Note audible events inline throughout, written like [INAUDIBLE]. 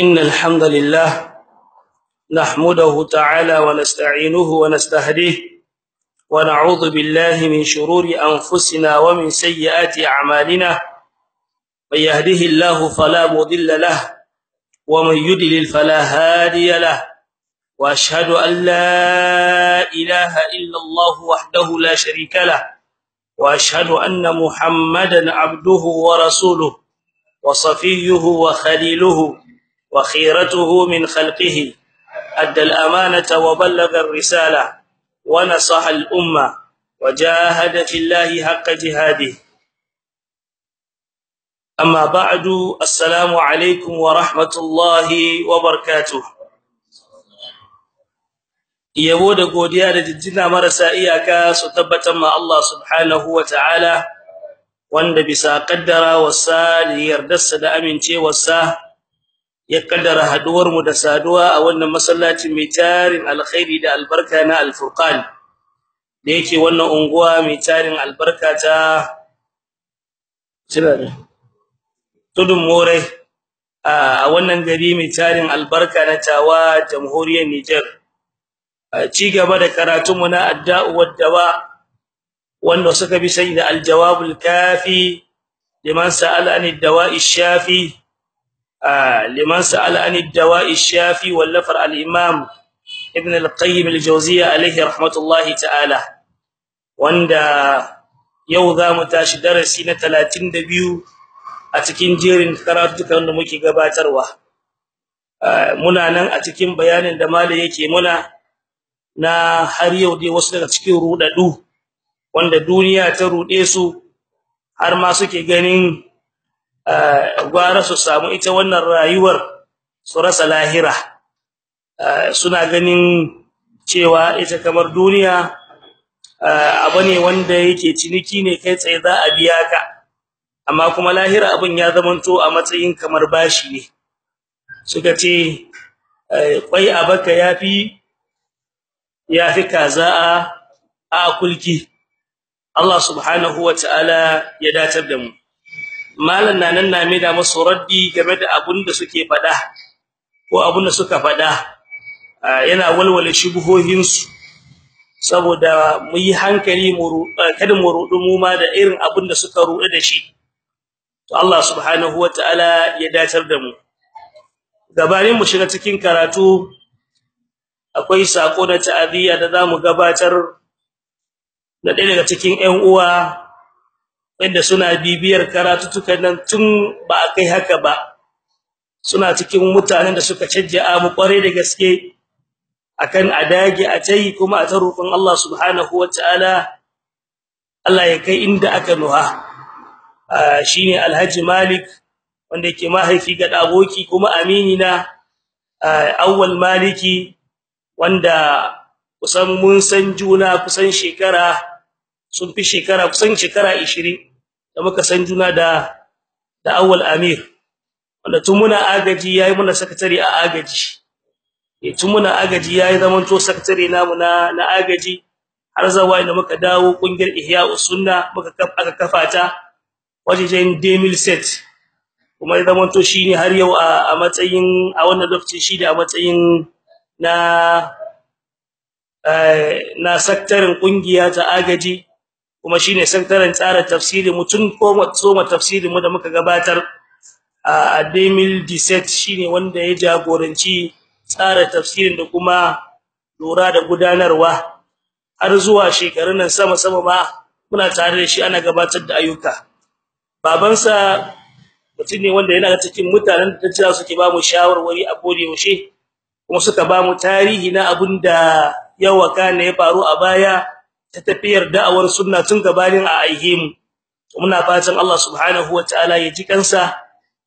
إن الحمد لله نحمده تعالى ونستعينه ونستهديه ونعوذ بالله من شرور أنفسنا ومن سيئات أعمالنا. من يهده الله فلا مضل له ومن يضلل فلا هادي له. وأشهد أن لا إله إلا الله وحده لا شريك له. وأشهد أن محمدا عبده ورسوله وصفيه وخليله. وخيرته من خلقه ادى الامانه وبلغ الرساله ونصح الامه وجاهد في الله حق جهاده اما بعد السلام عليكم ورحمه الله وبركاته yabo da godiya da jinjina marasa iyaka su tabbatar ma Allah subhanahu wataala wanda bisa kaddara wasa da yardarsa da amincewarsa ya kaddara haduwar mu da saduwa a wannan masallaci mai tarin alkhairi da albarka na alfurqan da yake wannan unguwa mai tarin albarka ta tudun more a wannan gari mai tarin albarka na tawa jamhuriyar Niger ci gaba da karatunmu na adda'u wad-dawa wanda suka bi sai da al-jawabul kafi liman sa'ala anid dawa'i shafi liman sa'ala anid dawa'i shafi wallafar al-imam ibn al-qayyim al-jawziyya alayhi rahmatullahi ta'ala wanda yau za mu tashi darasi na 32 a cikin jerin karatukan da muke gabatarwa muna nan a cikin bayanin da malai yake muna na har yau dai wasu daga cikin rudadu wanda duniya ta rude su har ma suke ganin gwara su samu ita wannan rayuwar su rasa lahira. Suna ganin cewa ita kamar duniya abane wanda yake ciniki ne kai tsaye za a biya ka. Amma kuma lahira abin ya zamanto a matsayin kamar bashi ne. Suka ce kwai abaka yafi ya fi kaza a kulki. Allah subhanahu wataala ya datar da mu. Malan nanan na mai da musu raddi game da abun da suke fada ko abun da suka fada yana walwale shubuhohin su saboda mu yi hankali mu kada mu rudu mu ma da irin abun da suka rudu da shi. To Allah subhanahu wataala ya datar da mu. Gabanin mu shiga cikin karatu akwai sako na ta'aziyya da za mu gabatar da ɗaya daga cikin ƴan uwa wanda suna bibiyar karatutukan nan tun ba kai haka ba. Suna cikin mutanen da suka cajja mu kware da gaske akan adage a tayi kuma a tarukun Allah subhanahu wataala Allah ya kai inda aka nuha. Shine Alhaji Malik wanda yake mahaifi ga daboki kuma amini na awwal maliki wanda kusan mun san juna kusan shekara sun fi shekara kusan shekara 20 da muka san juna da da awwal amir. Wanda tun muna agaji yayi muna sakatare a agaji. Eh tun muna agaji yayi zaman to sakatare namu na na agaji. Har zawa inda muka dawo ƙungiyar ihya'us sunna muka aka kafa ta wajejen demil set. Kuma ya zaman to shine har yau a matsayin a wannan lokaci shi da a matsayin na na saktarin ƙungiya ta agaji. Kuma shine saktarin tsara tafsiri mutun ko soma tafsirin mu da muka gabatar a 2017 shine wanda ya jagoranci tsara tafsirin da kuma lura da gudanarwa. Har zuwa shekarun nan sama sama ma muna tare da shi ana gabatar da ayyuka. Babansa mutum ne wanda yana cikin mutanen da ta suke ba mu shawarwari a gode yaushe kuma suka ba mu tarihi na abin da yawa kana ya faru a baya. Ta tafiyar da'awar sunna tun gabanin a aihim muna fatan Allah subhanahu wataala ya ji kansa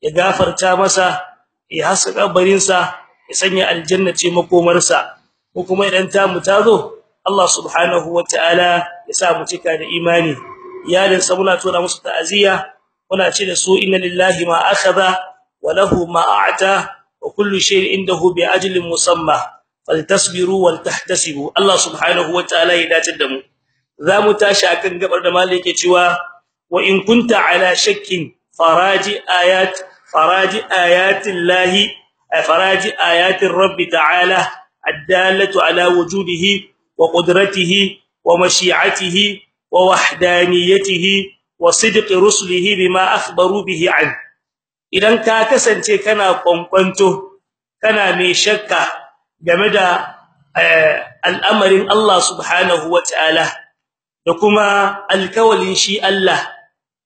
ya gafarta masa ya haska kabarin sa ya sanya aljanna ce makomarsa. Ko kuma idan ta mu ta zo Allah subhanahu wataala ya sa mu cika da imani. Iyalin sa muna tura musu ta'aziya muna ce da su inna lillahi ma akhadha wa lahu ma a'ta wa kullu shay'in indahu bi ajalin musamma. Faltasbiru wal tahtasibu Allah subhanahu wataala ya dace da mu. Za mu tashi akan gabar da malai yake cewa wa in kunta ala shakkin faraji ayat faraji ayatillahi faraji ayatir rabbi ta'ala addalatu ala wujudihi wa qudratihi wa mashi'atihi wa wahdaniyatihi wa sidqi rusulihi bima akhbaru bihi an. Idan ka kasance kana kwankwanto kana mai shakka game da al'amarin Allah subhanahu wataala da kuma alkawalin shi Allah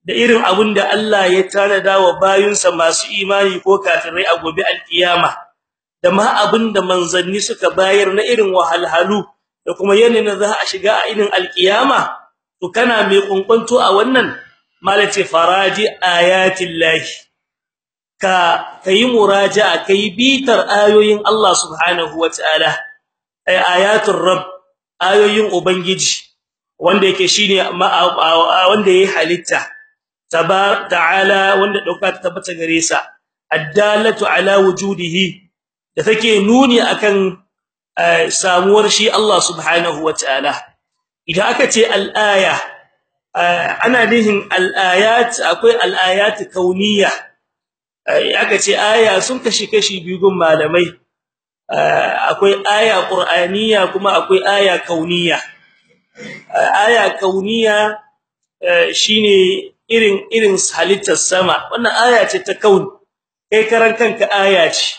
da irin abun da Allah ya tanada wa bayinsa masu imani ko kafirai a gobe alkiyama da ma abin da manzanni suka bayar na irin wahalhalu da kuma yanayin za a shiga a irin alkiyama. To kana mai kunkunto a wannan malace faraji ayatillahi. Ka kai muraja'a kai bitar ayoyin Allah subhanahu wataala ay ayatul rabb ayoyin ubangiji. Wanda yake shine wanda yayi halitta. Tabar ta'ala wanda ɗauka ta tabbata gare sa. Addalatu ala wujudihi da take nuni akan samuwar shi Allah subhanahu wataala idan aka ce al-aya ana nihin al-ayat akwai al-ayat kauniyya. Aka ce aya sun kashi kashi biyu malamai. Akwai aya qur'aniyya kuma akwai aya kauniyya. Aya kauniyya shine irin irin halittar sama. Wannan aya ce ta kaun. Kai karan kanka aya ce.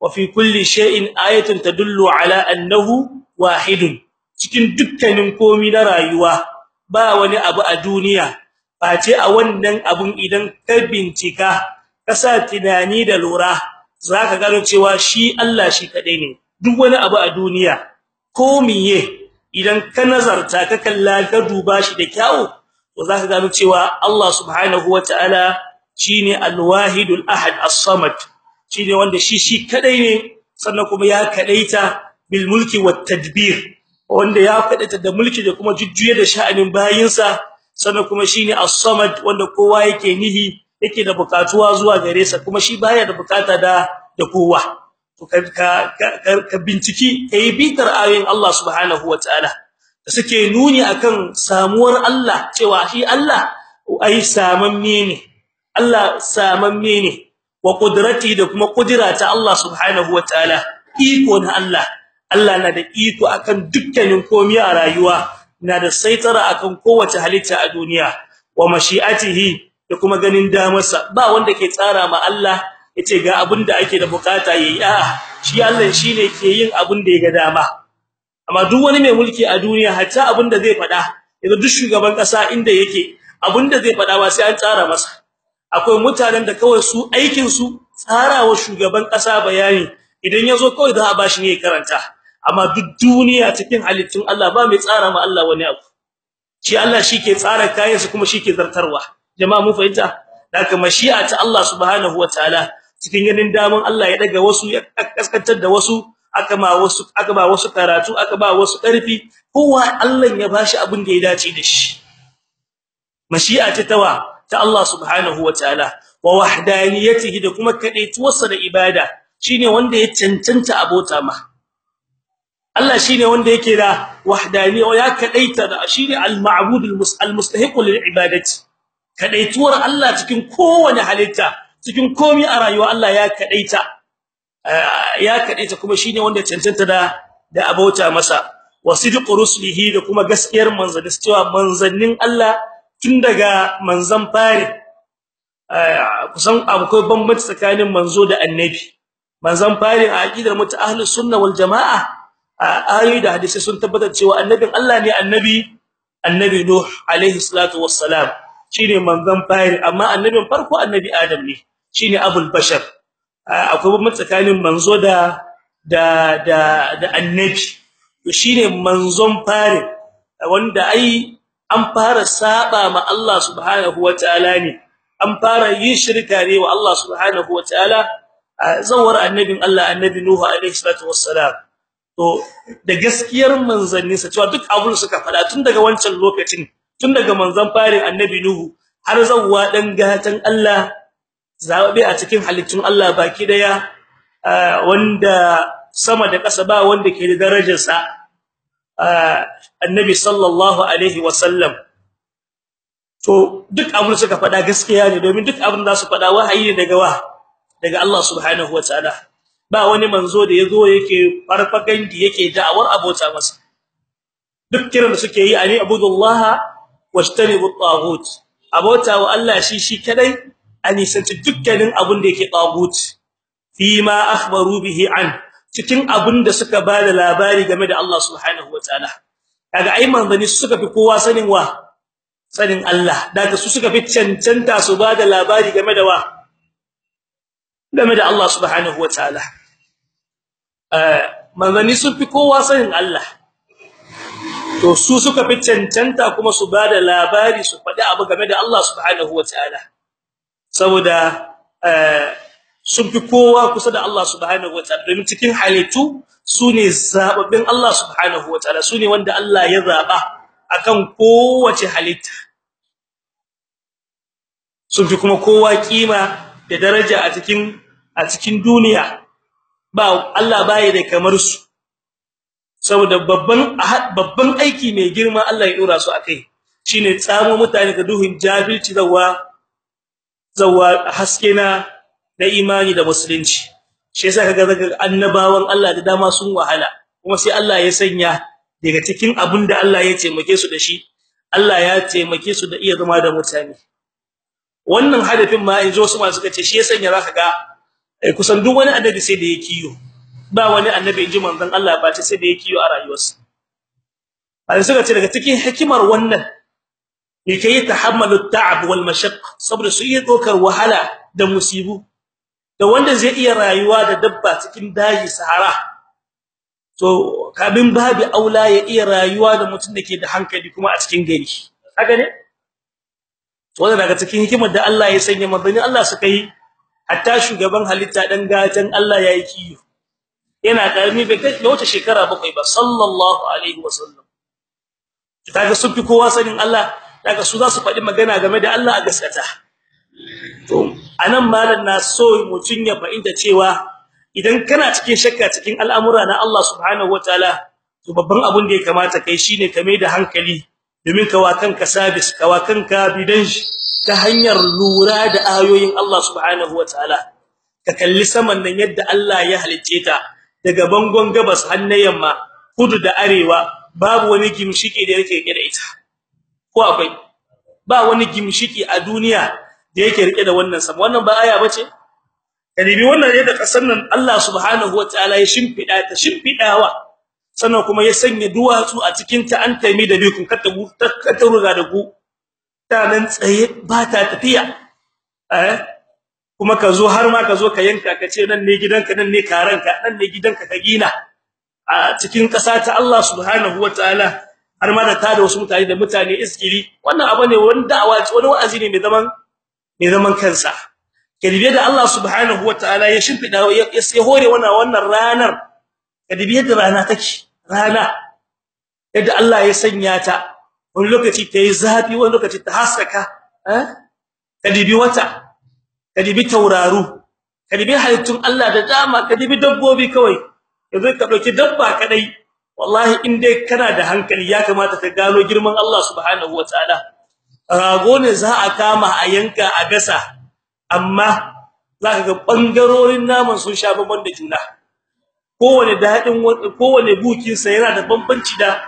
Wa fi kulli shay'in ayatun tadullu ala annahu wahidun. Cikin dukkanin komi na rayuwa ba wani abu a duniya. Face a wannan abun idan ka bincika ka sa tunani da lura zaka gano cewa shi Allah shi kadai ne. Duk wani abu a duniya ko miye idan ka nazarta ka kalla ka duba shi da kyau to zaka gano cewa Allah subhanahu wataala shine al-wahidul ahad as-samad. Shine wanda shi shi kadai ne sannan kuma ya kadaita bil mulki wat tadbir. Wanda ya kadaita da mulki da kuma jujjuye da sha'anin bayinsa sannan kuma shine as-samad wanda kowa yake nihi yake da bukatuwa zuwa gare sa kuma shi baya da buƙata da da kowa. To ka ka binciki kai bitar ayoyin Allah subhanahu wataala da suke nuni akan samuwar Allah cewa shi Allah ai samamme ne. Allah samamme ne. Wa qudrati da kuma kudira ta Allah subhanahu wataala iko na Allah. Allah na da iko akan dukkanin komai a rayuwa na da saitara akan kowace halitta a duniya. Wa mashi'atihi da kuma ganin damarsa. Ba wanda ke tsara ma Allah ya ce ga abin da ake da buƙata yayi a shi Allah shine ke yin abin da ya ga dama. Amma duk wani mai mulki a duniya hatta abin da zai fada yanzu duk shugaban kasa inda yake abin da zai fada ba sai an tsara masa. Akwai mutanen da kawai su aikin su tsarawa shugaban kasa bayani idan ya zo kawai za a bashi ne karanta. Amma duk duniya cikin halittun Allah ba mai tsara ma Allah wani abu. Shi Allah shike tsara kayan su kuma shike zartarwa. Jama'a mu fahimta? Haka mashi'a ta Allah subhanahu wataala cikin ganin daman Allah ya daga wasu ya kaskantar da wasu aka ma wasu aka ba wasu karatu aka ba wasu ƙarfi kowa Allah ya bashi abin da ya dace da shi. Mashi'a ta tawa ta Allah subhanahu wataala wa wahdaniyatihi da kuma kadaituwarsa da ibada. Shine wanda ya cancanta abota ma. Allah shine wanda yake da wahdaniyya ya kadaita da shine al-ma'bud al-mustahiq lil-ibadati kadaituwar Allah cikin kowane halitta. Cikin komai a rayuwa Allah ya kadaita ya kadaita kuma shine wanda cancanta da da abota masa. Wasidqu rusulihi da kuma gaskiyar manzanni cewa manzannin Allah tun daga manzan fari kusan akwai bambanci tsakanin manzo da annabi. Manzan fari a aqidar muta ahlus sunna wal jamaa ayoyi da hadisi sun tabbatar cewa annabin Allah ne annabi annabi nuh alaihi salatu wassalam. Shine manzan fari amma annabin farko annabi adam ne. Shine abul bashar. Akwai bambanci tsakanin manzo da da da da annabi. Shine manzon fari wanda ai an fara saba ma Allah subhanahu wataala ne. An fara yin shirka ne wa Allah subhanahu wataala zawar annabin Allah annabi nuhu alaihi salatu wassalam. To da gaskiyar manzanni sa cewa duk abun suka fada tun daga wancan lokacin tun daga manzon farin annabi nuhu har zawwa dan gatan Allah zaɓe a cikin halittun Allah baki ɗaya wanda sama da ƙasa ba wanda ke da darajar sa annabi sallallahu alaihi wasallam. To duk abin suka faɗa gaskiya ne domin duk abin da su faɗa wahayi ne daga wa? Daga Allah subhanahu wataala ba wani manzo da ya zo yake farfagandi yake da'awar abota masa. Duk kiran da suke yi ani abudullaha washtanibu at-taghut. Abota wa Allah shi shi kadai sanci dukkanin abun da yake taghut fima akhbaru bihi an cikin abun da suka ba da labari game da Allah subhanahu wataala kaga ai manzani suka fi kowa sanin wa? Sanin Allah. Daga su suka fi cancanta su ba da labari game da wa? Game da Allah subhanahu wataala eh manzani sun fi kowa sanin Allah. To su suka fi cancanta kuma su ba da labari su faɗi abu game da Allah subhanahu wataala saboda eh sun fi kowa kusa da Allah subhanahu wataala domin cikin halittu su ne zababbin Allah subhanahu wataala su ne wanda Allah ya zaba akan kowace halitta. Sun fi kuma kowa kima da daraja a cikin a cikin duniya. Ba Allah baya da kamar su. Saboda babban babban aiki mai girma Allah ya dora su akai shine tsamo mutane ga duhun jahilci zawa zawa haske na da imani da musulunci. Shi yasa kaga daga annabawan Allah da dama sun wahala. Kuma sai Allah ya sanya daga cikin abin da Allah ya taimake su da shi Allah ya taimake su da iya zama da mutane. Wannan hadafin ma in zo su ma suka ce shi ya sanya zaka ga kusan duk wani annabi sai da ya kiyo. Ba wani annabi inji manzon Allah ba sai da ya kiyo a rayuwarsa. Ai suka ce daga cikin hikimar wannan tahammalu ta'ab wal mashaqq saboda su iya dokar wahala da musibu da wanda zai iya rayuwa da dabba cikin daji sahara to kabin babu aula ya iya rayuwa da mutum dake da hankali kuma a cikin gari haka ne to daga cikin hikimar da Allah ya sanya manzon Allah suka yi hatta shugaban halitta dan gatan Allah yayi kiyo yana karmi bai kai wata shekara bakwai ba sallallahu alaihi wasallam kaga sun fi kowa sanin Allah daga su za su faɗi magana game da Allah a gaskata. To a nan malan na so mutun ya fahimta cewa idan kana cikin shakka cikin al'amura na Allah subhanahu wataala to babban abun da ya kamata kai shine ka mai da hankali domin ka wa kanka sabis ka wa kanka bidan ta hanyar lura da ayoyin Allah subhanahu wataala ka kalli saman nan yadda Allah ya halicce ta daga bangon gabas har na yamma kudu da arewa babu wani gimshiki da yake da ita. Ko akwai? Ba wani gimshiki a duniya da yake riƙe da wannan sama. Wannan ba aya bace? Kalibi wannan yadda kasan nan Allah subhanahu wataala ya shimfida ta shimfidawa sannan kuma ya sanya duwatsu a cikin ta an taimi da bikun katta katta ruga da ku ta nan tsaye ba ta tafiya. Eh? Kuma ka zo har ma ka zo ka yanka ka ce nan ne gidanka nan ne karanka nan ne gidanka ka gina a cikin ƙasa ta Allah subhanahu wataala har ma da tada wasu mutane da mutane iskiri. Wannan abu ne wani da'awa wani wa'azi ne mai zaman mai zaman kansa. Kadibe da Allah subhanahu wataala ya shimfida ya hore wannan wannan ranar. Kadibe da rana take rana. Yadda Allah ya sanya ta. Wani lokaci tayi zafi wani lokaci ta haskaka eh kadibi wata. Kadibi tauraru. Kadibi halittun Allah da dama. Kadibi dabbobi kawai. Yanzu ka ɗauki dabba kadai wallahi in dai kana da hankali ya kamata ka gano girman Allah subhanahu wataala rago ne za a kama a yanka a gasa amma zaka ga ɓangarorin naman sun sha babban da juna. Kowane daɗin kowane bukin sa yana da bambanci da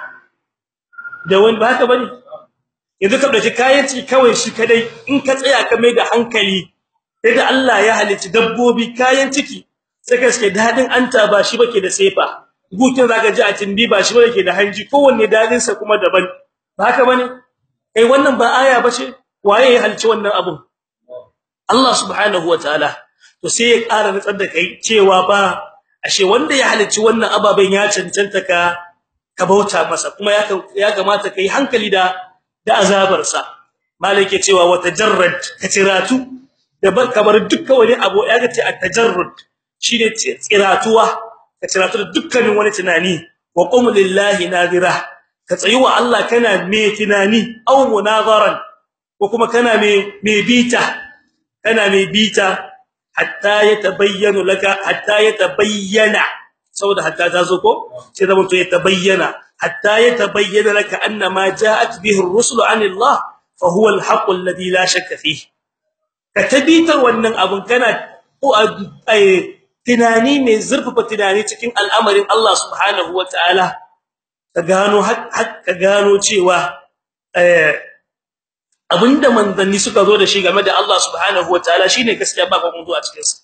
da wani ba haka ba ne yanzu ka ɗauki kayan ci kawai shi kadai in ka tsaya ka mai da hankali sai da Allah ya halicci dabbobi kayan ciki sai ka daɗin anta ba shi bake da sefa. Gukin zaka ji a tindi ba shi bake da hanji kowanne daɗin sa kuma daban. Ba haka ba ne? Kai wannan ba aya bace waye ya halicci wannan abun? Allah subhanahu wataala to sai ya ƙara nutsar da kai cewa ba ashe wanda ya halicci wannan ababen ya cancanta ka ka bauta masa kuma ya ya kamata kai hankali da da azabar sa malike cewa wata jarrad ka tiratu da bar kamar dukkan wani abu ya ga ce at-tajarrud shine tsiratuwa. Ka tiratu da dukkanin wani tunani. Wa qum lillahi nadira. Ka tsayi wa Allah kana me tunani aw munazaran ko kuma kana me me bita kana me bita hatta yatabayyana laka hatta yatabayyana. Saboda hatta ta zo ko? Sai da mutum yatabayyana. Hatta yatabayyana laka anna ma ja'at bihi ar-rusul 'anillah fa huwa al-haqq alladhi la shakka fihi. Ka tabitar wannan abun kana tunani mai zurfafa tunani cikin al'amarin Allah subhanahu wataala ka gano ka gano cewa eh abin da manzanni suka zo da shi game da Allah subhanahu wataala shine gaskiya ba kun zo a cikin sa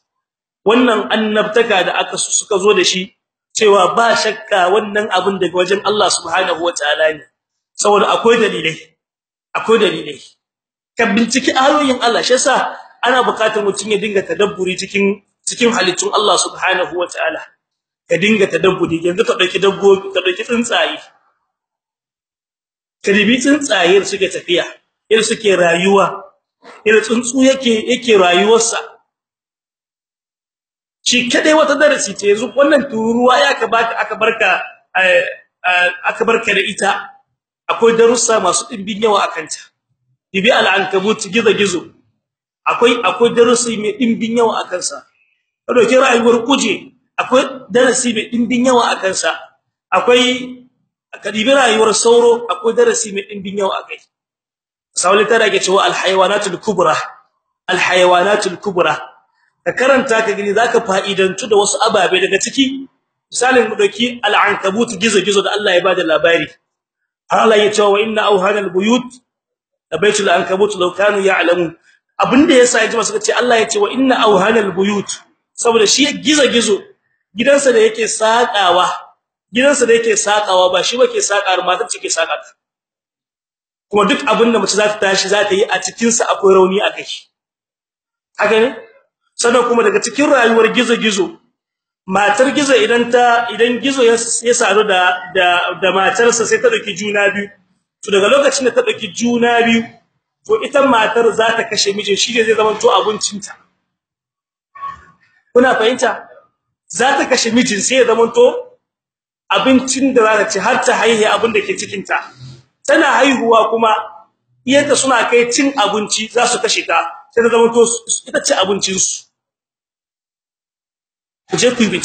wannan annabtaka da aka suka zo da shi cewa ba shakka wannan abin daga wajen Allah subhanahu wataala ne. Saboda akwai dalilai akwai dalilai. Ka binciki ayoyin Allah shi yasa ana buƙatar mutum ya dinga tadabburi cikin cikin halittun Allah subhanahu wataala ka dinga tadabburi yanzu ka ɗauki dabbobi ka ɗauki tsuntsaye. Ka tsuntsaye suke tafiya irin suke rayuwa irin tsuntsu yake yake rayuwarsa. Shi kadai wata darasi ce yanzu wannan turuwa ya ka baka aka barka aka barka da ita. Akwai darussa masu dimbin yawa akan ta dibi al-ankabut gizo gizo akwai akwai darasi mai dimbin yawa akan sa ɗauke rayuwar kuje. Akwai darasi mai dimbin yawa akan sa akwai kadibi rayuwar sauro akwai darasi mai dimbin yawa akai sauli tara ke cewa al-hayawanatul kubra. Al-hayawanatul kubra. Ka karanta ka gani zaka fa'idantu da wasu ababe daga ciki. Misalin mu ɗauki al-ankabut gizo gizo da Allah ya ba da labari. Allah ya ce wa inna awhanal buyut baitul ankabut law kanu ya'lamun. Abinda yasa yaji masu ce Allah ya ce wa inna awhanal buyut saboda shi gizo gizo gidansa da yake sakawa gidansa da yake sakawa ba shi bake sakar matar ce ke saka kuma duk abin da mace za ta tashi za ta yi a cikin sa akwai rauni akai haka ne? Sannan kuma daga cikin rayuwar gizo gizo matar gizo idan ta idan gizo ya sadu da da matarsa sai ta ɗauki juna biyu. To daga lokacin da ta ɗauki juna biyu to ita matar za ta kashe mijin shi zai zama to abincinta. Kuna fahimta? Za ta kashe mijin sai ya zama to abincin da za ta ci har ta haihu abin da ke cikin ta tana haihuwa kuma iyanta suna kai cin abinci za su kashe ta sai ta zama to ita ce abincin su je ku yi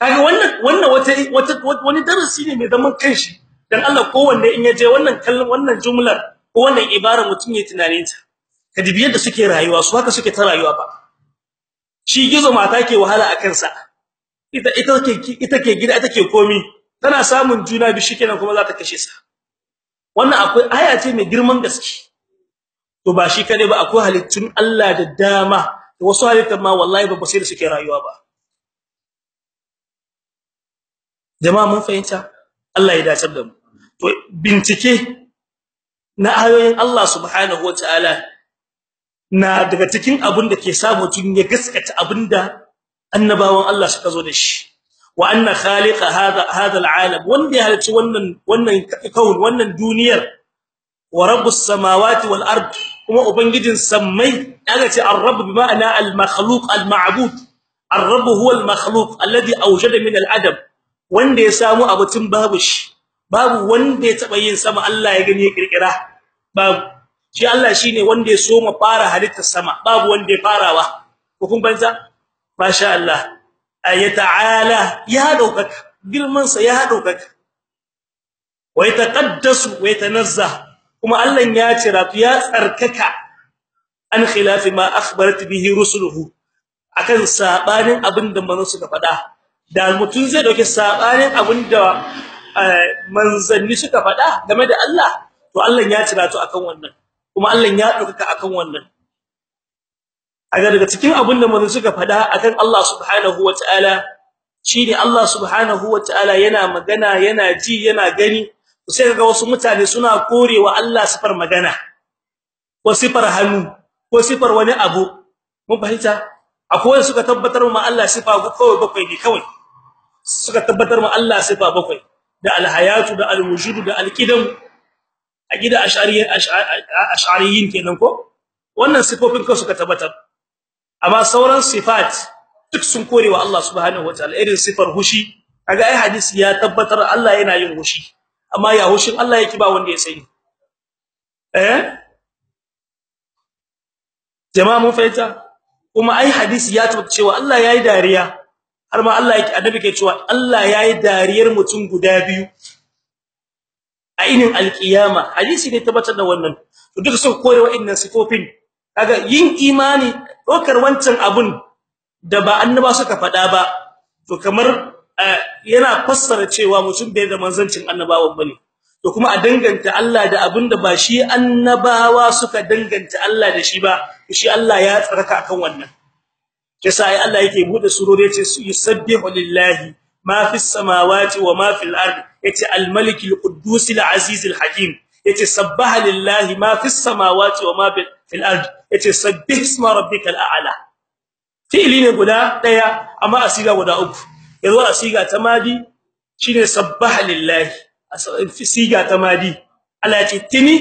kaga wannan wannan wata wata wani darasi ne mai zaman kanshi. Dan Allah kowanne in ya je wannan kallon wannan jumlar ko wannan ibara mutun ya tunanin ta kadibi yadda suke rayuwa su haka suke ta rayuwa ba shi gizo mata ke wahala a kansa. Ita ita ke ita ke gida ita ke komi. Tana samun juna bi shikenan kuma za ta kashe sa. Wannan akwai aya ce mai girman gaske. To ba shi kade ba akwai halittun Allah da dama. Da wasu halittun ma wallahi ba sai da suke rayuwa ba. Jama'a mun fahimta? Allah ya dace da mu. To bincike na ayoyin Allah subhanahu wataala na daga cikin abin da ke sa mutun ya gaskata abin da annabawan Allah suka zo da shi. Wa anna khaliqa hadha hadha alalam wanda ya halicci wannan wannan kaun wannan duniyar wa rabbus samawati wal ard kuma ubangijin sammai daga ce ar-rabb bi ma'ana al-makhluq al-ma'bud ar-rabb huwa al-makhluq alladhi awjada min al-adam wanda ya samu abutun babu shi babu wanda ya taba yin sama Allah ya gani ya kirkira babu. Shi Allah shine wanda ya so mu fara halittar sama babu wanda ya farawa. Ko kun banza masha Allah. Ayata'ala ya ɗaukaka girman sa ya ɗaukaka wa yataqaddasu wa yatanazzah kuma Allah ya cira ya tsarkaka. An khilafi ma akhbarat bihi rusuluhu. Akan sabanin abin da manzo suka faɗa. Da mutun zai ɗauke sabanin abin da manzanni suka faɗa game da Allah to Allah ya cira to akan wannan. Kuma Allah ya ɗauka akan wannan. Aga daga cikin abin da manzo suka faɗa akan Allah subhanahu wataala shine Allah subhanahu wataala yana magana yana ji yana gani. Sai kaga wasu mutane suna korewa Allah sifar magana ko sifar hannu ko sifar wani abu. Mun fahimta? Akwai suka tabbatar ma Allah sifa kawai bakwai ne kawai. Suka tabbatar ma Allah sifa bakwai. Da alhayatu da alwujud da alqidam aqida ash'ariyyin ash'ariyyin kenan ko? Wannan sifofin kawai suka tabbatar. Amma sauran sifat duk sun korewa Allah subhanahu wataala irin sifar hushi kaga ai hadisi ya tabbatar Allah yana yin hushi. Amma ya hushin Allah yake ba wanda ya sani. Eh? Jama'a mun fahimta? Kuma ai hadisi ya tabbata cewa Allah yayi dariya. Har ma Allah yake annabi ke cewa Allah yayi dariyar mutum guda biyu. A inin alkiyama. Hadisi ne tabbatar da wannan. To duka sun kore wa'annan sifofin. Kaga yin imani dokar wancan abun da ba annaba suka faɗa ba to kamar yana fassara cewa mutum bai da manzancin annabawan ba ne. To kuma a danganta Allah da abin da ba shi annabawa suka danganta Allah da shi ba shi Allah ya tsaraka akan wannan. Kisa ai Allah yake buɗe surori ya ce yusabbihu lillahi ma fis samawati wa ma fil ardi ya ce al malik al quddus al aziz al hakim ya ce sabbaha lillahi ma fis samawati wa ma fil ardi ya ce sabbih isma rabbikal a'la. Fi'li ne guda ɗaya amma asiga guda uku. Yazo asiga ta madi shine sabbaha lillahi. Siga ta madi Allah ya ce tini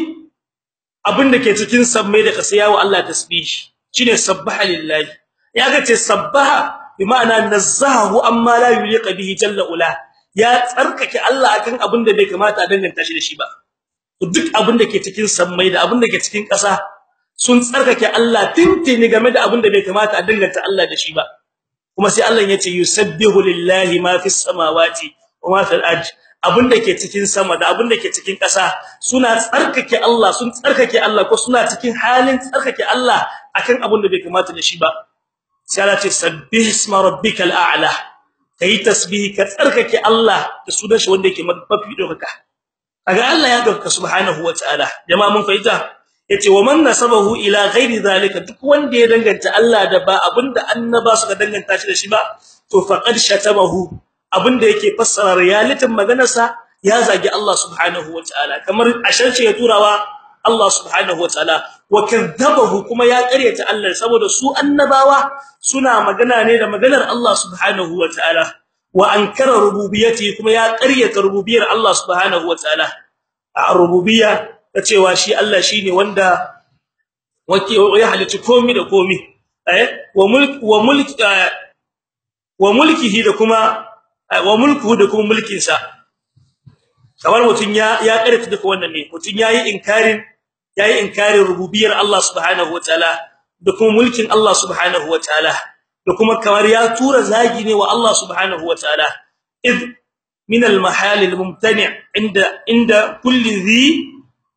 abin da ke cikin sammai da kasa wa Allah tasbih shine sabbaha lillahi. Yaga ce sabbaha bi ma'ana nazzahu amma la yuliqa bihi jalla ula. Ya tsarkake Allah akan abin da bai kamata danganta shi da shi ba. Duk abin da ke cikin sammai da abin da ke cikin kasa sun tsarkake Allah tintini game da abin da bai kamata a danganta Allah da shi ba. Kuma sai Allah ya ce yusabbihu lillahi ma fis samawati wa ma fil ardi abin da ke cikin sama da abin da ke cikin ƙasa suna tsarkake Allah sun tsarkake Allah ko suna cikin halin tsarkake Allah akan abin da bai kamata da shi ba. Sai Allah ce sabbih isma rabbikal a'la. Kai tasbih ka tsarkake Allah da sunan shi wanda yake mafi dokaka kaga Allah ya ɗauka subhanahu wataala jama'a mun fahimta? Yace wa man nasabahu ila ghairi zalika duk wanda ya danganta Allah da ba abin da annaba suka danganta shi da shi ba to faqad shatamahu abin da yake fassara realitin maganarsa ya zagi Allah subhanahu wataala kamar asharce ya turawa Allah subhanahu wataala wa kadzabahu kuma ya ƙaryata Allah saboda su annabawa suna magana ne da maganar Allah subhanahu wataala wa ankara rububiyyati kuma ya ƙaryata rububiyar Allah subhanahu wataala a rububiyya ta cewa shi Allah shine wanda wake ya halitta komai da komai eh wa mulk wa mulk wa mulkihi da kuma wa mulkuhu da kuma mulkin sa kamar mutun ya ya karanta duka wannan ne. Mutun yayi inkarin yayi inkarin rububiyar Allah subhanahu wataala da kuma mulkin Allah subhanahu wataala da kuma kamar ya tura zagi ne wa Allah subhanahu wataala id min al-mahal al-mumtani' inda inda kulli dhi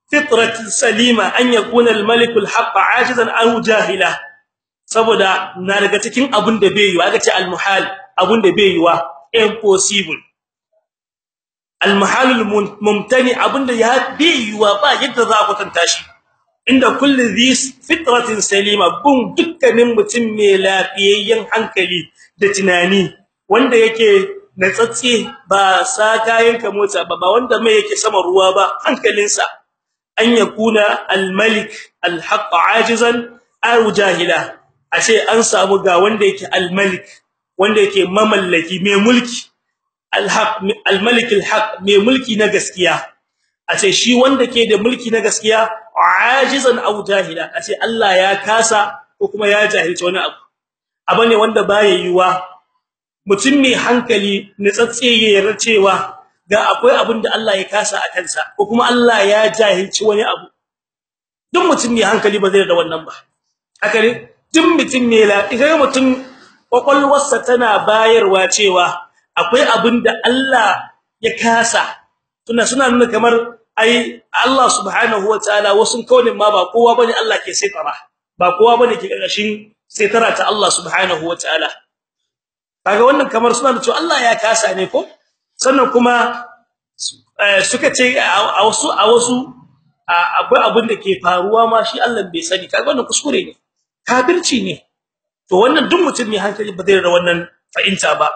fitrat salima an yakuna al-malik al-haqq ajizan aw jahila. Saboda na daga cikin abun da bai yi aka al-muhal abun da bai yi wa impossible. Al-mahal al-mumtani abun da ya bai yi wa ba yadda za ku tanta shi. Inda kulli dhi fitratin salima bun dukkanin mutum mai lafiyayyen hankali da tunani wanda yake natsatse ba sa kayan ka mota ba ba wanda mai yake sama ruwa ba hankalinsa. An yakuna al-malik al-haqq ajizan aw jahila. Ashe an samu ga wanda yake al-malik wanda yake mamallaki mai mulki. Al-haq al-malik mai mulki na gaskiya. Ace shi wanda ke da mulki na gaskiya ajizan aw jahila. Ace Allah ya kasa ko kuma ya jahilci wani abu. Abane wanda baya yiwa mutum mai hankali nitsatse yayin cewa ga akwai abin da Allah ya kasa a kansa ko kuma Allah ya jahilci wani abu. Duk mutum mai hankali ba zai da wannan ba. Haka ne? Duk mutum mai la idan mutum kwakwalwarsa tana bayarwa cewa akwai abin da Allah ya kasa tuna suna nuna kamar ai Allah subhanahu wataala wasu kaunin ma ba kowa ba ne Allah ke saitara. Ba kowa ba ne ke ƙarƙashin saitara ta Allah subhanahu wataala kaga wannan kamar suna cewa Allah ya kasa ne ko? Sannan kuma suka ce a wasu a wasu akwai abin da ke faruwa ma shi Allah bai sani. Kaga wannan kuskure ne. Kafirci ne. To wannan duk mutum mai hankali ba zai da wannan fa'inta ba.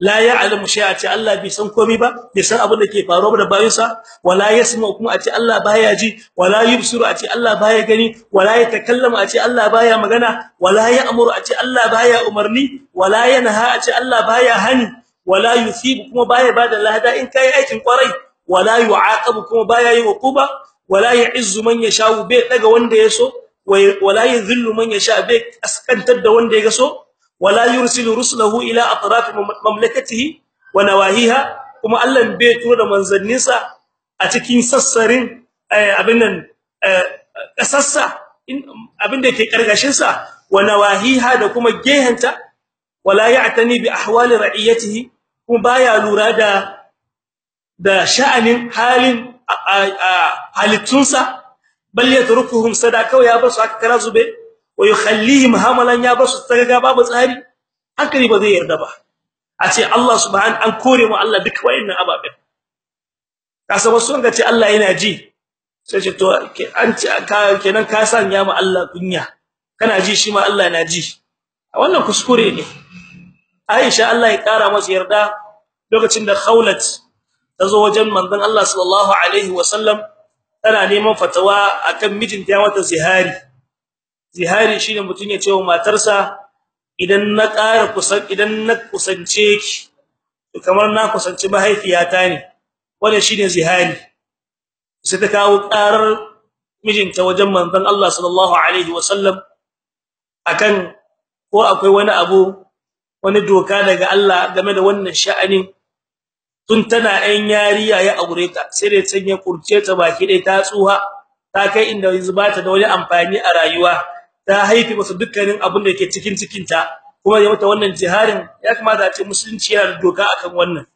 La ya'lamu shay'a ce Allah bai san komai ba bai san abin da ke faruwa da bayinsa wala yasma kuma a ce Allah baya ji wala yubsiru a ce Allah baya gani wala yatakallamu a ce Allah baya magana wala ya'muru a ce Allah baya umarni wala yanha a ce Allah baya hani wala yusibu kuma baya ba da lahada in kai aikin ƙwarai wala yu'aqabu kuma baya yi uquba wala ya'izzu man yasha'u bai daga wanda yaso wala yadhillu man yasha bai askantar da wanda ya so wala yursilu rusulahu ila atraf mamlakatihi wa nawahiha kuma Allah bai tura manzanninsa a cikin sassarin abin nan kasassa abin da ke ƙarƙashin sa wa nawahiha da kuma gehenta wala ya'tani bi ahwali ra'iyatihi kuma baya lura da da sha'anin halin halittunsa bal yatrukuhum sadaka ya ba su haka kara zube wa yukhallihim hamalan ya ba su taga babu tsari hankali ba zai yarda ba a ce Allah subhanahu an kore mu Allah duk wayannan ababen kasa wasu sun yana ji sai ce to an kenan ka sanya mu Allah kunya kana ji shi ma Allah na ji wannan kuskure ne Aisha Allah ya kara masa yarda lokacin da Khawlat ta zo wajen manzon Allah sallallahu alaihi wasallam tana neman fatawa akan mijinta ya mata zihari zihari shine mutun ya ce wa matarsa idan na ƙara kusan idan na kusance ki kamar na kusanci mahaifiyata ne. Wannan shine zihari sai ta kawo ƙarar mijinta wajen manzon Allah sallallahu alaihi wasallam akan ko akwai wani abu wani doka daga Allah game da wannan sha'anin. Tun tana ɗan yariya ya aure ta sai da sanya kurce ta baki dai ta tsuha ta kai inda yanzu ba ta da wani amfani a rayuwa. Ta haifi masa dukkanin abin da yake cikin cikin ta kuma ya mata wannan jiharin ya kamata a ce musulunci yana da doka akan wannan.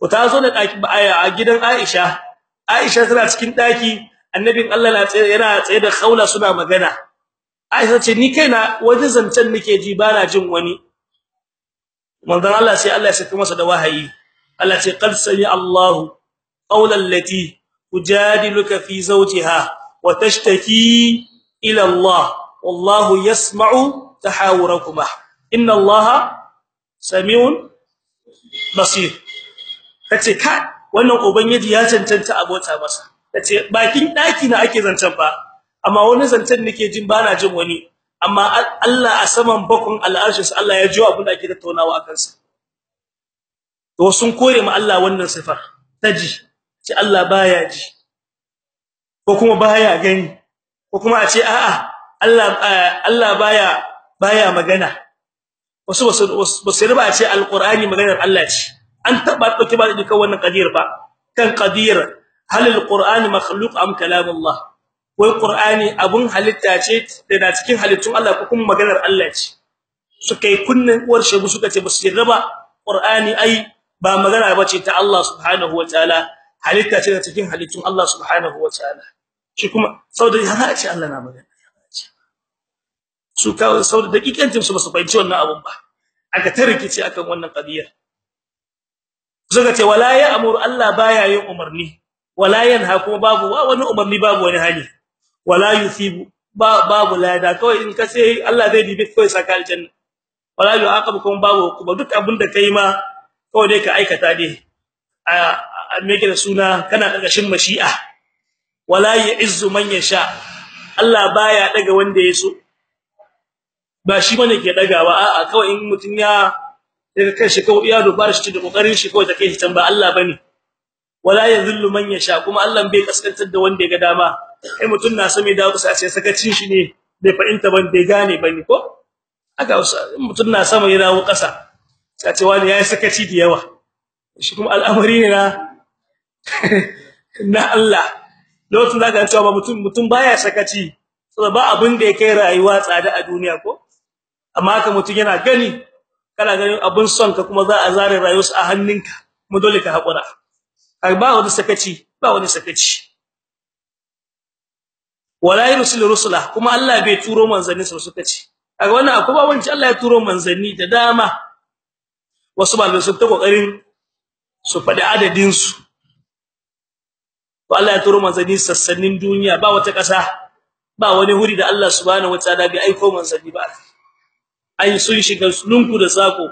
Ko ta zo da daki a gidan Aisha. Aisha tana cikin daki annabin Allah yana tsaye da Khawla suna magana. Aisha ce ni kaina wani zancen nake ji bana jin wani. Manzon Allah sai Allah ya saka masa da wahayi. Allah ce qad sami Allahu qawlan lati tujadiluka fi zawjiha wa tashtaki ila Allah. Wallahu yasma'u tahawurakuma inna Allaha samiun basir kace ka wannan ubangiji ya cancanta abota masa kace bakin daki na ake zancen fa amma wani zancen nake jin bana jin wani amma Allah a saman bakon al'arshin Allah ya jiwa abin da ake tattaunawa akan sa to sun kore ma Allah wannan sifar taji ce Allah baya ji ko kuma baya gani ko kuma a ce a'a Allah Allah baya baya magana. Wasu wasu wasu ba ce alqur'ani maganar Allah ce. An taba ɗauke ba duka wannan qadir ba. Kan qadir hal alqur'ani makhluq am kalam Allah wai qur'ani abun halitta ce da cikin halittun Allah ko kuma maganar Allah ce. Suka yi kunnin uwar shegu suka ce ba su yarda ba. Qur'ani ai ba magana bace ta Allah subhanahu wataala halitta ce da cikin halittun Allah subhanahu wataala shi kuma saboda har a ce Allah na magana. Su kawo saboda dakikancin su ba su fahimci wannan abun ba. Aka tarkice akan wannan qadiyar suka ce wala ya amuru Allah baya yin umarni. Wala yanha kuma babu wani umarni babu wani hali wala yusibu ba babu lada. Kawai in ka sai Allah zai dibe kai saka aljanna. Wala yuaqabu kuma babu kuma duk abin da kai ma kawai dai ka aikata dai. A meke da suna? Kana ƙarƙashin mashi'a. Wala yu'izzu man yasha. Allah baya daga wanda ya so. Ba shi ba ne ke dagawa a'a kawai in mutun ya daga kai shi kawai ya dubar shi da ƙoƙarin shi kawai take shi can ba Allah ba ne. Wala yadhillu man yasha kuma Allah bai kaskantar da wanda ya ga dama. Kai mutun na sami da kusa ce sakacin shi ne bai fa'inta ban bai gane ba ne ko? Aka mutun na sama ya dawo kasa sai ce wani yayi sakaci da yawa. Shi kuma al'amari ne na [LAUGHS] na Allah. Lokacin da ka cewa mutum mutum baya sakaci saboda ba abin da yake rayuwa tsada a duniya ko? Amma haka mutum yana gani kana ganin abun son ka kuma za a zare rayuwarsa a hannunka mu dole ka hakura ba wani sakaci ba wani sakaci. Wala yursilu rusula kuma Allah bai turo manzanni su suka ce. Kaga wannan akwai ba wani Allah ya turo manzanni da dama. Wasu ba su ta ƙoƙarin su faɗi adadin su to Allah ya turo manzanni sassanin duniya ba wata kasa ba wani huri da Allah subhanahu wataala bai aika manzanni ba ai sun shiga lunku da sako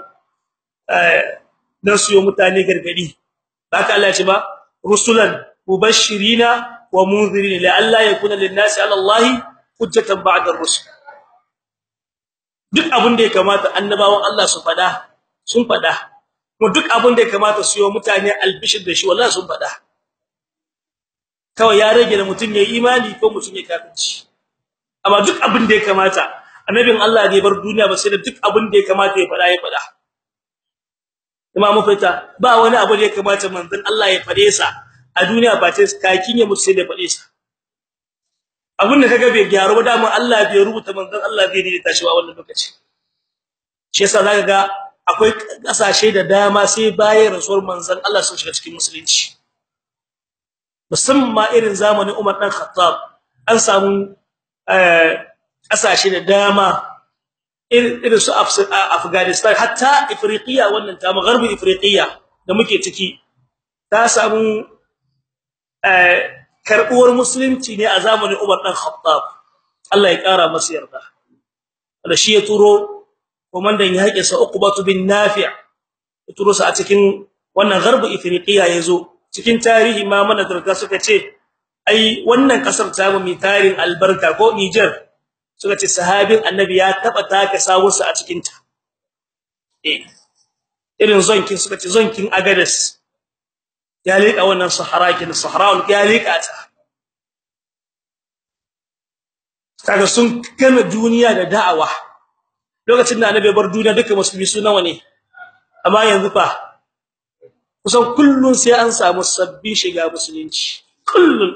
eh dan su yi mutane gargaɗi. Haka Allah ce ba? Rusulan mubashirina wa munzirina la alla yakuna lin-nasi 'ala Allah hujjatan ba'da ar-rusul. Duk abin da ya kamata annabawan Allah su fada sun fada kuma duk abin da ya kamata su yi mutane albishir da shi wallahi sun fada kawai ya rage da mutun yayi imani ko mutun ya kafirci. Amma duk abin da ya kamata annabin Allah bai bar duniya ba sai da duk abin da ya kamata ya fada ya fada imamu fita ba wani abu da ya kamata manzon Allah ya fade sa a duniya ba ta kakin ya sai da fade sa. Abin da kaga bai gyaru ba dama Allah bai rubuta manzon Allah bai daidaita shi a wannan lokaci. Shi yasa zaka ga akwai ƙasashe da dama sai bayan rasuwar manzon Allah sun shiga cikin musulunci. Musamman irin zamanin Umar dan Khattab an samu ƙasashe da dama irin su Afghanistan hatta Afriqiya wannan ta magharibi Afriqiya da muke ciki ta samu eh karbuwar musulunci ne a zamanin Umar dan Khattab. Allah ya kara masa yarda. Da shi ya turo komandan yaƙi sa Uqbatu bin Nafi' ya turo sa a cikin wannan gharbi Afriqiya ya zo cikin tarihi ma mana darga suka ce ai wannan ƙasar ta mu mai tarin albarka ko Niger suka ce sahabin annabi ya taba taka sawunsa a cikin ta eh irin zonkin suka ce zonkin Agades ya leka wannan sahara kin saharaul ya ta. Kaga sun gama duniya da da'awa. Lokacin da annabi bar duniya duka musulmi su nawa ne? Amma yanzu fa kusan kullun sai an samu sabbin shiga musulunci. Kullun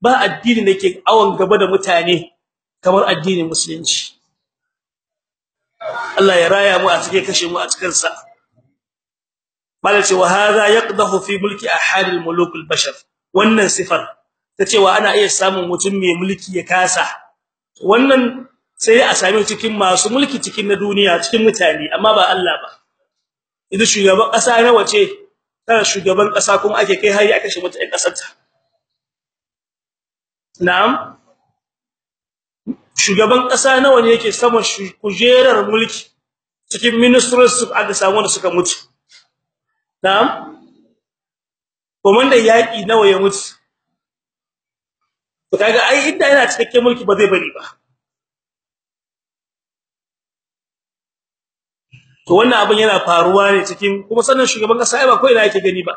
ba addini da ke awon gaba da mutane. Kamar addinin musulunci. Allah ya raya mu a cikin kashe mu a cikin sa malace wa hadha yaqdahu fi mulki ahadil muluk albashar wannan sifar ta cewa ana iya samun mutum mai mulki ya kasa. Wannan sai a same cikin masu mulki cikin na duniya cikin mutane amma ba Allah ba. Idan shugaban kasa na wace kana shugaban kasa kuma ake kai hari aka shi mutane ƙasar ta na'am? Shugaban kasa nawa ne yake saman kujerar mulki cikin ministers aka samu da suka mutu? Na'am? Komandan yaki nawa ya mutu? To kaga ai inda yana cikakken mulki ba zai bari ba. To wannan abin yana faruwa ne cikin kuma sannan shugaban kasa ba kai ina yake gani ba.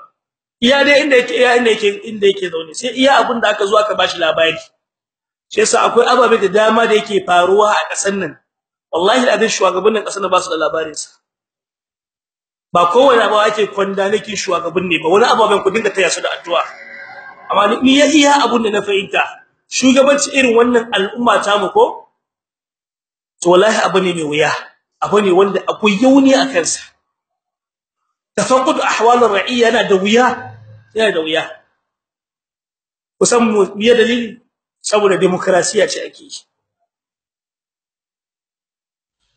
Iya dai inda yake iya inda yake inda yake zaune. Sai iya abin da aka zo aka bashi labari. Shi yasa akwai ababe da dama da yake faruwa a kasan nan. Wallahi da shugabannin kasan nan ba su da labarin sa ba kowane abu ake kwanda nake shugaban ne ba. Wani ababen ku dinga taya su da addu'a. Amma ni ya iya abun da na fahimta. Shugabanci irin wannan al'umma ta mu ko? To wallahi abu ne mai wuya. Abu ne wanda akwai yauni a kansa. Tafaqqud ahwal ar-ra'iyya yana da wuya. Yana da wuya. Kusan biye dalili? Saboda demokrasiya ce ake yi.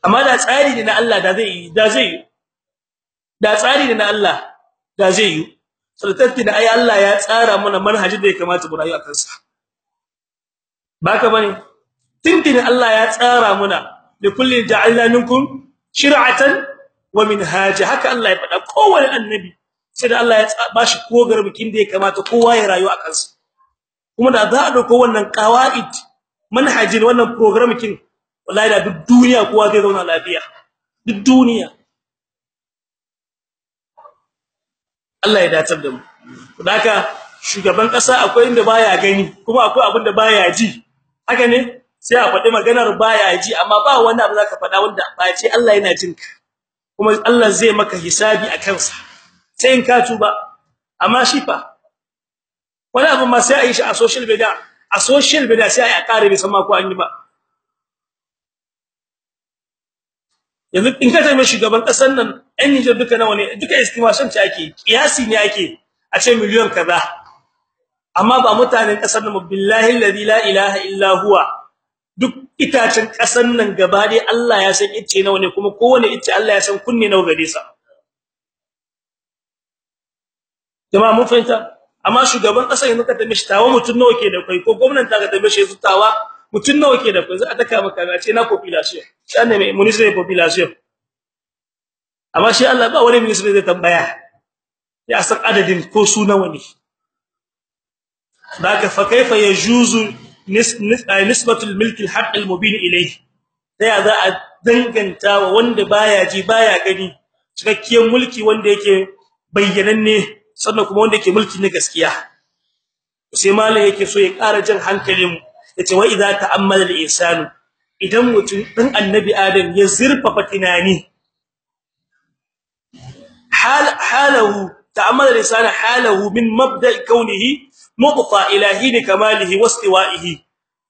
Amma da tsari ne na Allah da zai da zai da tsari ne na Allah da zai yi. Sultatti da ai Allah ya tsara mana manhajin da ya kamata mu rayu a kansa. Baka ba ne? Tintin Allah ya tsara mana da kullin ja'alna minkum shir'atan wa minhaja. Haka Allah ya faɗa. Kowanne annabi sai da Allah ya bashi kogar bikin da ya kamata kowa ya rayu a kansa. Kuma da za a ɗauko wannan qawaid manhajin wannan program kin wallahi da duk duniya kowa zai zauna lafiya. Duk duniya. Allah ya datar da mu. Haka shugaban kasa akwai inda baya gani kuma akwai abin da baya ji. Haka ne? Sai a faɗi maganar baya ji amma ba wanda abu zaka faɗa wanda ba ce Allah yana jin ka. Kuma Allah zai maka hisabi a kansa. Sai in ka tuba. Amma shi fa wani abu ma sai a yi shi a social media. A social media sai a kare bai san ma ko an yi ba. Yanzu in ka tafi shugaban ƙasar nan ɗan Niger duka nawa ne? Duka estimation ce ake kiyasi ne ake a ce miliyan kaza. Amma ba mutanen ƙasar nan billahi la ilaha illa huwa. Duk itacen ƙasar nan gaba dai Allah ya san ice nawa ne kuma kowane ice Allah ya san kunne nawa gare sa. Jama'a mun fahimta? Amma shugaban ƙasar yanzu ka tafi shi tawa mutun nawa ke da kai ko gwamnati ta ka tafi shi tawa mutun nawa ke da kai za a taka maka a ce na population. Sai ne mai municipal population. Amma shi Allah ba wani municipal zai tambaya ya san adadin ko su nawa ne. Daga fa kaifa yajuzu nisbatul milk alhaq almubin ilayhi? Sai za a danganta wa wanda baya ji baya gani cikakkiyar mulki wanda yake bayyananne sannan kuma wanda yake mulki na gaskiya. Sai malai yake so ya ƙara jin hankalin mu ya ce wa idza ta'ammala al-insanu? Idan mutum din annabi adam ya zurfafa tunani hal halahu ta'ammala al-insanu halahu min mabda' kaunihi nutfa ilahi kamalihi wastiwa'ihi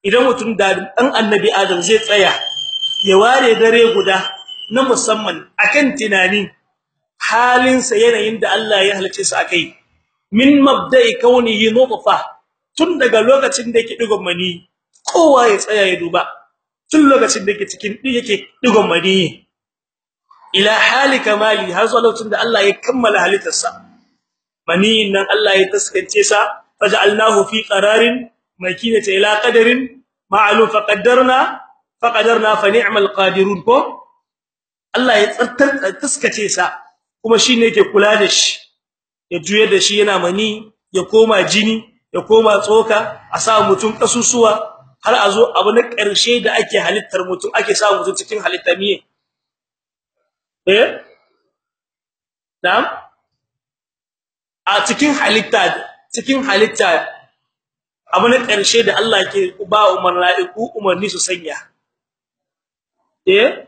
idan mutum da annabi adam zai tsaya ya ware dare guda na musamman akan tunani halinsa yanayin da Allah ya halice sa akai min mabda'i kaunihi nutfa tun daga lokacin da yake digon mani kowa ya tsaya ya duba. Tun lokacin da yake cikin yake digon mani. Ila hali kamali har zuwa lokacin da Allah ya kammala halittarsa. Mani nan Allah ya taskance sa faj'alnahu fi qararin makinata ila qadarin ma'lum faqaddarna faqadarna fa ni'mal qadirun ko? Allah ya tsartar taskace sa. Kuma shine yake kula da shi ya juye da shi yana mani ya koma jini ya koma tsoka a sa mutum kasusuwa har a zo abu na ƙarshe da ake halittar mutum ake sa mutum cikin halitta miye. Eh? Na'am? A cikin halitta cikin halitta abu na ƙarshe da Allah ke ba umarniku umarni su sanya. Eh?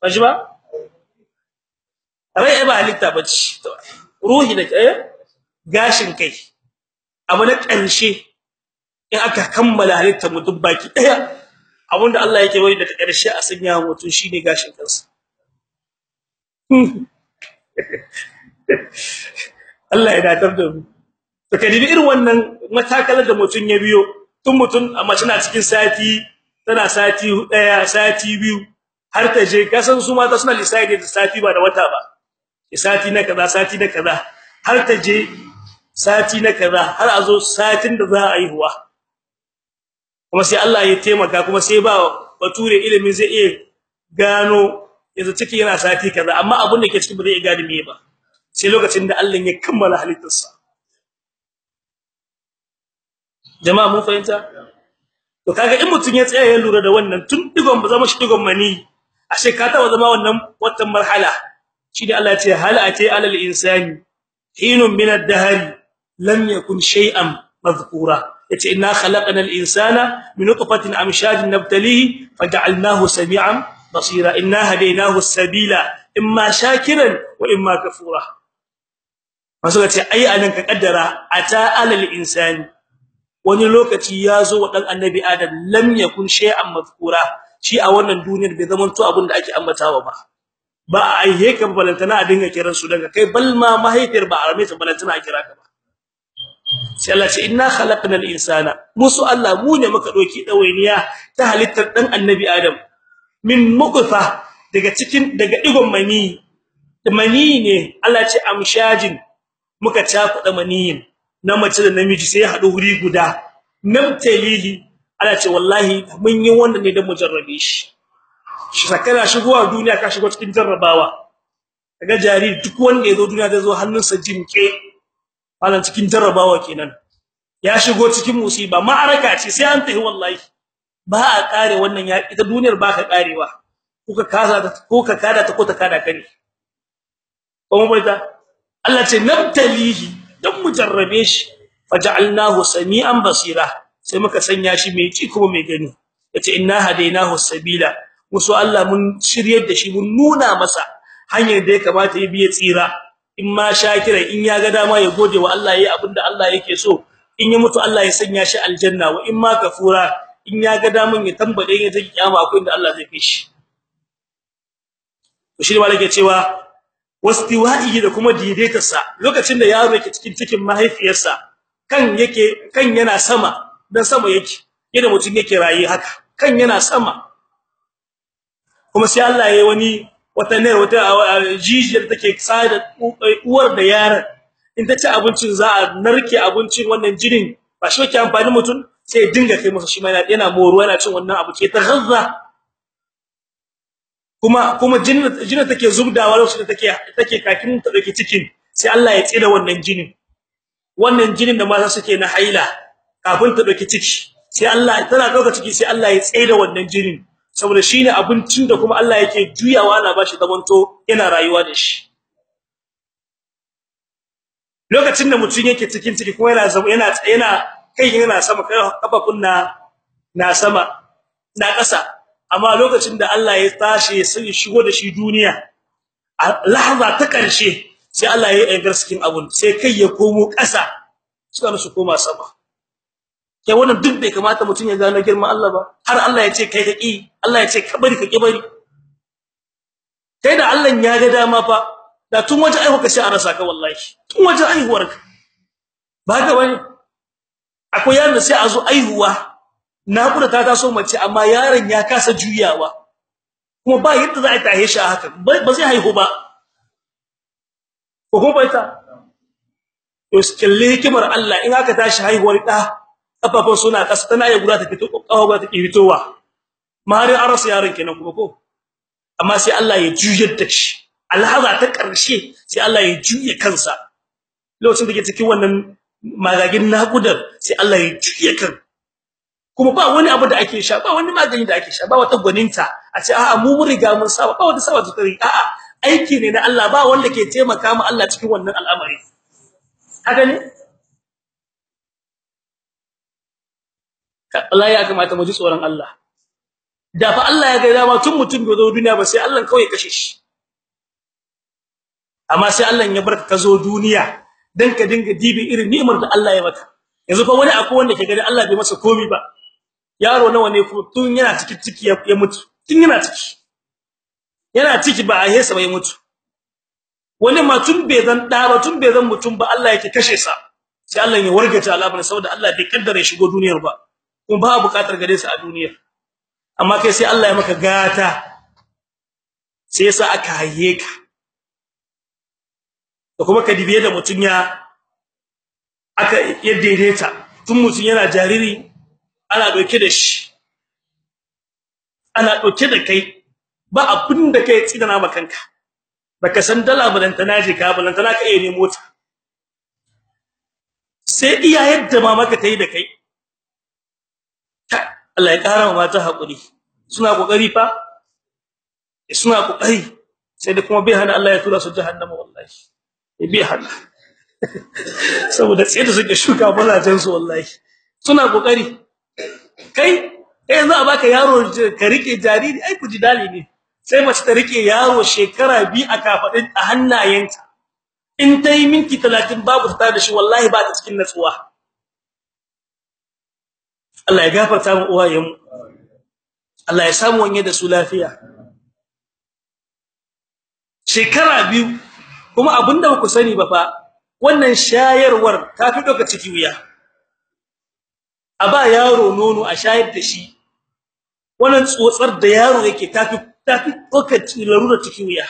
Bashi ba? Rai ba halitta bace ruhi da eh gashin kai. Abu na ƙarshe in aka kammala halittar mutum baki ɗaya abin da Allah yake bari daga ƙarshe a sanya mutum shine gashin kansa. [LAUGHS] Allah ya datar da mu. To kadibi irin wannan matakalar da mutun ya biyo. Tun mutun amma tana cikin sati tana sati ɗaya sati biyu har ta je. Kasan su mata suna lissafi da sati ba da wata ba. Sati na kaza sati na kaza. Har ta je sati na kaza har a zo satin da za a yi huwa kuma sai Allah ya taimaka kuma sai ba bature ilimin zai iya gano yanzu ciki yana sati kaza. Amma abun da ke cikin ba zai gane me ba. Sai lokacin da Allah ya kammala halittarsa. Jama'a mun fahimta? To kaga in mutun ya tsaya ya lura da wannan tun digon ba zama shi digon mani. Ashe ka taba zama wannan watan marhala. Shi da Allah ya ce hal ati alal insani hinun min ad-dahr lam yakun shay'an madhkura. Yace inna khalaqnal insana min nutfatin amshajin nabtalihi faj'alnahu sami'an basira. Inna hadaynahu as-sabila imma shakiran wa imma kafura. Masu ce ai a nan ka kaddara ata alal insani. Wani lokaci ya zo wa dan annabi adam lam yakun shay'an mazkura shi a wannan duniyar bai zaman to abin da ake ambatawa ba. Ba a aihe ka balantana a dinga kiran su daga kai balma mahaifiyar ba a rame ta balantana a kira ka ba. Sai Allah ce inna khalaqnal insana musu Allah mu ne muka doki dawainiya ta halittar dan annabi adam. Min muqfa daga cikin daga digon mani. Mani ne Allah ce amshajin. Muka cakuda maniyin. Na mace da namiji sai hadu wuri guda. Namtalihi Allah ce wallahi mun yi wannan ne da mujarrabe shi. Shi sakana shigowa duniya ka shigo cikin jarrabawa. Kaga jariri duk wanda ya zo duniya zai zo hannunsa jimke. Wannan cikin jarrabawa kenan. Ya shigo cikin musiba. Ma'araka ce sai an tafi wallahi. Ba a kare wannan ya ita duniyar ba ka karewa kuka kaza ta ko ka kada ta ko ta kada kare kuma baita Allah ce nabtalihi. Dan mujarrabe shi. Faj'alnahu sami'an basira. Sai muka sanya shi mai ci kuma mai gani. Yace inna hadainahu sabila. Musu Allah mun shiryar da shi mun nuna masa hanyar da ya kamata ya biye tsira. In ma shakira in ya ga dama ya gode wa Allah yayi abin da Allah yake so in ya mutu Allah ya sanya shi aljanna. Wa in ma kafura in ya ga daman ya tambade ya ta kiyama akwai inda Allah zai kai shi. To shi malaka cewa wastiwa'i da kuma daidaitarsa lokacin da yaro yake cikin cikin mahaifiyarsa kan yake kan yana sama dan sama yake yadda mutum yake rayi haka kan yana sama kuma sai Allah yayi wani wata ne wata jijiyar take tsada uwar da yaron. In ta ci abincin za a narke abincin wannan jinin ba shi yake amfani mutum sai dinga kai masa shi ma yana moruwa yana cin wannan abu ke ta gazza kuma kuma jinin jinin take zubdawa lokacin da take take kakin ta dake cikin sai Allah ya tsira wannan jinin. Wannan jinin da mata suke na haila kafin ta ɗauki ciki sai Allah tana ɗauka ciki sai Allah ya tsira wannan jinin. Saboda shine abincin da kuma Allah yake juyawa ana bashi zamanto yana rayuwa da shi. Lokacin da mutum yake cikin ciki kuma yana zama yana yana kai yana sama kafafun na na sama na ƙasa. Amma lokacin da Allah ya tashi sai shigo da shi duniya a lahza ta ƙarshe sai Allah ya yi cikin abun sai kai ya komo ƙasa suka su koma sama. Kai wannan duk bai kamata mutum ya gano girman Allah ba. Har Allah ya ce kai ka ki Allah ya ce ka bari ka ki bari. Kai da Allah ya ga dama fa da tun waje aihuwa ka sai a rasa ka wallahi. Tun waje aihuwar ka ba ga wani akwai yaron da sai a zo aihuwa nakuda ta taso mace amma yaron ya kasa juyawa. Kuma ba yadda za a tahe shi haka. Ba zai haihu ba. Ko kuma baita to kalle hikimar Allah. In aka tashi haihuwar da kafafun suna kasa tana ya guda ta fito kafa guda ta fitowa. Mari arasa yaron kenan kuma ko? Amma sai Allah ya juyar da shi. Alhaza ta ƙarshe sai Allah ya juye kansa. Lokacin da ke cikin wannan magagin nakudar sai Allah ya juye kan. Kuma ba wani abu da ake sha ba wani magani da ake sha ba wata gwaninta. A ce a'a mu mun riga mun saba ba wata saba tsari a'a aiki ne na Allah ba wanda ke taimaka mu Allah cikin wannan al'amari. Haka ne? Allah ya kamata mu ji tsoron Allah. Da fa Allah ya ga dama tun mutum bai zo duniya ba sai Allah kawai kashe shi. Amma sai Allah ya barka ka zo duniya dan ka dinga dibi irin ni'imar da Allah ya maka. Yanzu fa wani akwai wanda ke gani Allah bai masa komai ba. Yaro nawa ne kuma tun yana ciki ciki ya mutu. Tun yana ciki. Yana ciki ba a hesa ba ya mutu. Wani ma tun bai zan da ba tun bai zan mutum ba Allah yake kashe sa. Sai Allah ya wargaje al'amarin saboda Allah bai kaddara shigo duniyar ba. Kuma ba buƙatar gare sa a duniyar amma kai sai Allah ya maka gata sai yasa aka haye ka. Da kuma ka dibiye da mutun ya aka yadaidaita tun mutun yana jariri ana doke da shi. Ana doke da kai. Ba abin da kai tsidana makanka baka san dala balantana je ka balantana ka iya nemo ta. Sai iya yadda mamaka tayi da kai. Allah ya kara wa mata haƙuri suna ƙoƙari fa? Suna ƙoƙari sai da kuma bai hana Allah ya tura su jahannama wallahi. Bai hana. [LAUGHS] Saboda sai da suke shuka balajen su wallahi. Suna ƙoƙari kai kai za a baka yaro ka riƙe jariri ai ku ji dali ne. Sai mace ta riƙe yaro shekara bi a kafadin a hannayenta in tayi minti 30 babu ta da shi wallahi ba ta cikin natsuwa. Allah ya gafarta mu uwayen mu. Allah ya samu wanye da su lafiya. Shekara biyu kuma abin da ku sani ba fa wannan shayarwar ta fi doka ciki wuya. A ba yaro nono a shayar da shi. Wannan tsotsar da yaro yake tafi tafi doka larura ciki wuya.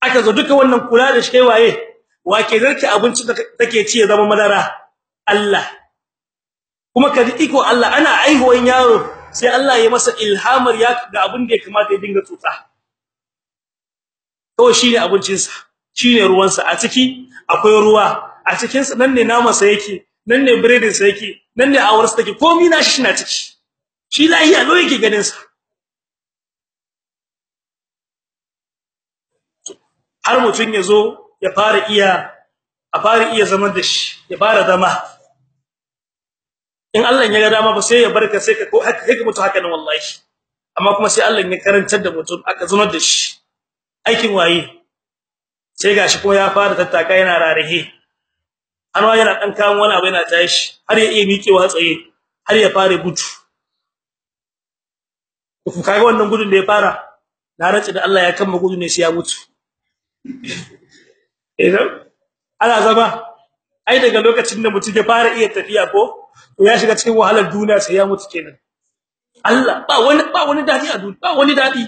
Aka zo duka wannan kula da shi waye? Wake zarki abinci da take ci ya zama madara? Allah. Kuma kadi iko Allah ana aihuwan yaro sai Allah ya masa ilhamar ya ga abin da ya kamata ya dinga tsotsa. To shine abincin sa shine ruwan sa a ciki akwai ruwa a cikin sa nan ne naman sa yake nan ne biredin sa yake nan ne awar sa take. Komai na shi na ciki. Shi lahiya lo yake ganin sa har mutun ya zo ya fara iya a fara iya zaman da shi ya fara zama. In Allah ya ga dama ba sai ya barka sai ka ko haka kai mutu haka nan wallahi. Amma kuma sai Allah ya karantar da mutum aka zama da shi. Aikin waye? Sai gashi ko ya fara tattaka yana rarihe anwa yana dan kawo wani abu yana tashi har ya iya miƙewa tsaye har ya fara gudu. Ku kaga wannan gudun da ya fara? Na race da Allah ya kama gudu ne sai ya mutu. [LAUGHS] Idan ana zama? Ai daga lokacin da mutum ya fara iya tafiya ko to ya shiga cikin wahalar duniya sai ya mutu kenan. Allah ba wani ba wani daɗi a duniya ba wani daɗi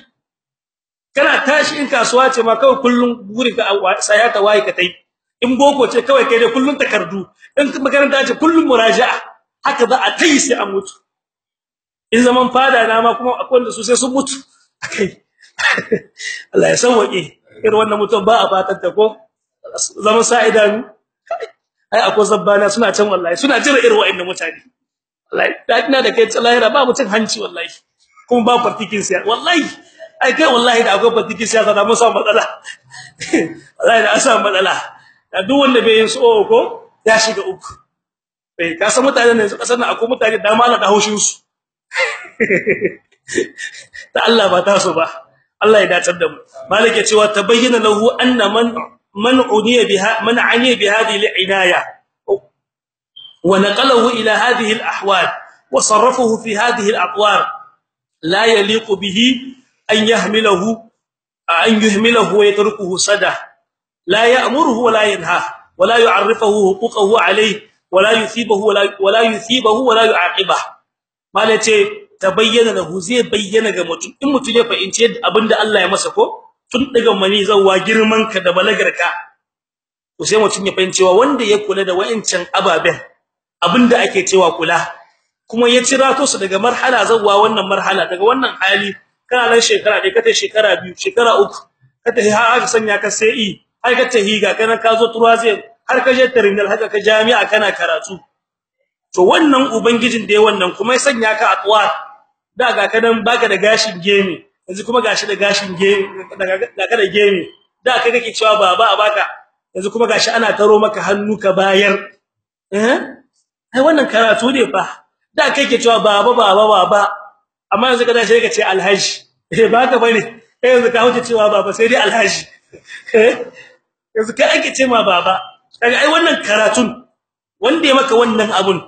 kana tashi in kasuwa ce ma kawai kullun burin ka sai ta waye ka tai. In boko ce kawai kai dai kullun takardu. In makaranta ce kullun muraja'a. Haka za a tai sai an mutu. In zaman fada na ma kuma akwai wanda su sai sun mutu. Akai. [LAUGHS] Allah ya sauke irin wannan mutum ba a fatan ta ko? Zaman sa'idanu ai akwai zabbana suna can wallahi suna jira irin wa'annan mutane. Wallahi dadina da kai tsalahira ba mutun hanci wallahi. Kuma ba partikin siya wallahi. Ai kai wallahi da akwai partikin siya da mun samu matsala. [LAUGHS] Wallahi da asa matsala. Da duk wanda bai yin so ko ya shiga uku. Eh ka san mutane ne su ƙasar nan akwai mutane da mala da haushin su [LAUGHS] ta Allah ba ta so ba. Allah ya dacar da mu. Malike cewa tabayyana lahu anna man man uniya biha man aniya bihadhihi al-inaya wa naqalahu ila hadhihi al-ahwal wa sarrafahu fi hadhihi al-atwar la yaliqu bihi an yahmilahu an yuhmilahu wa yatrukuhu sada la ya'muruhu wa la yanha wa la yu'arrifuhu huquqahu alayhi wala yusibahu wala wala yusibahu wala yu'aqibahu malace tabayyana lahu zai bayyana ga mutum in mutum ya fahimci abin da Allah ya masa ko tun daga mani zawwa girman ka da balagarka to sai mutum ya fahimci cewa wanda ya kula da wayancan ababen abin da ake cewa kula kuma ya cira to su daga marhala zawwa wannan marhala daga wannan hali kana nan shekara dai kata shekara biyu shekara uku kata har aka sanya ka sai har ka tahiga kana ka zo turwa zai har ka je terminal haka ka jami'a kana karatu. To wannan ubangijin da ya wannan kuma ya sanya ka atwa daga kadan baka da gashin gemi yanzu kuma gashi da gashin daga da gemi. Da kai kake cewa baba a baka. Yanzu kuma gashi ana taro maka hannu ka bayar. Eh? Ai wannan karatu ne fa. Da kai kake cewa baba baba baba. Amma yanzu kada sai ka ce alhaji. Eh baka ba ne. Kai yanzu ka huce cewa baba sai dai alhaji. Yanzu kai ake ce ma baba. Kaga ai wannan karatun wanda ya maka wannan abun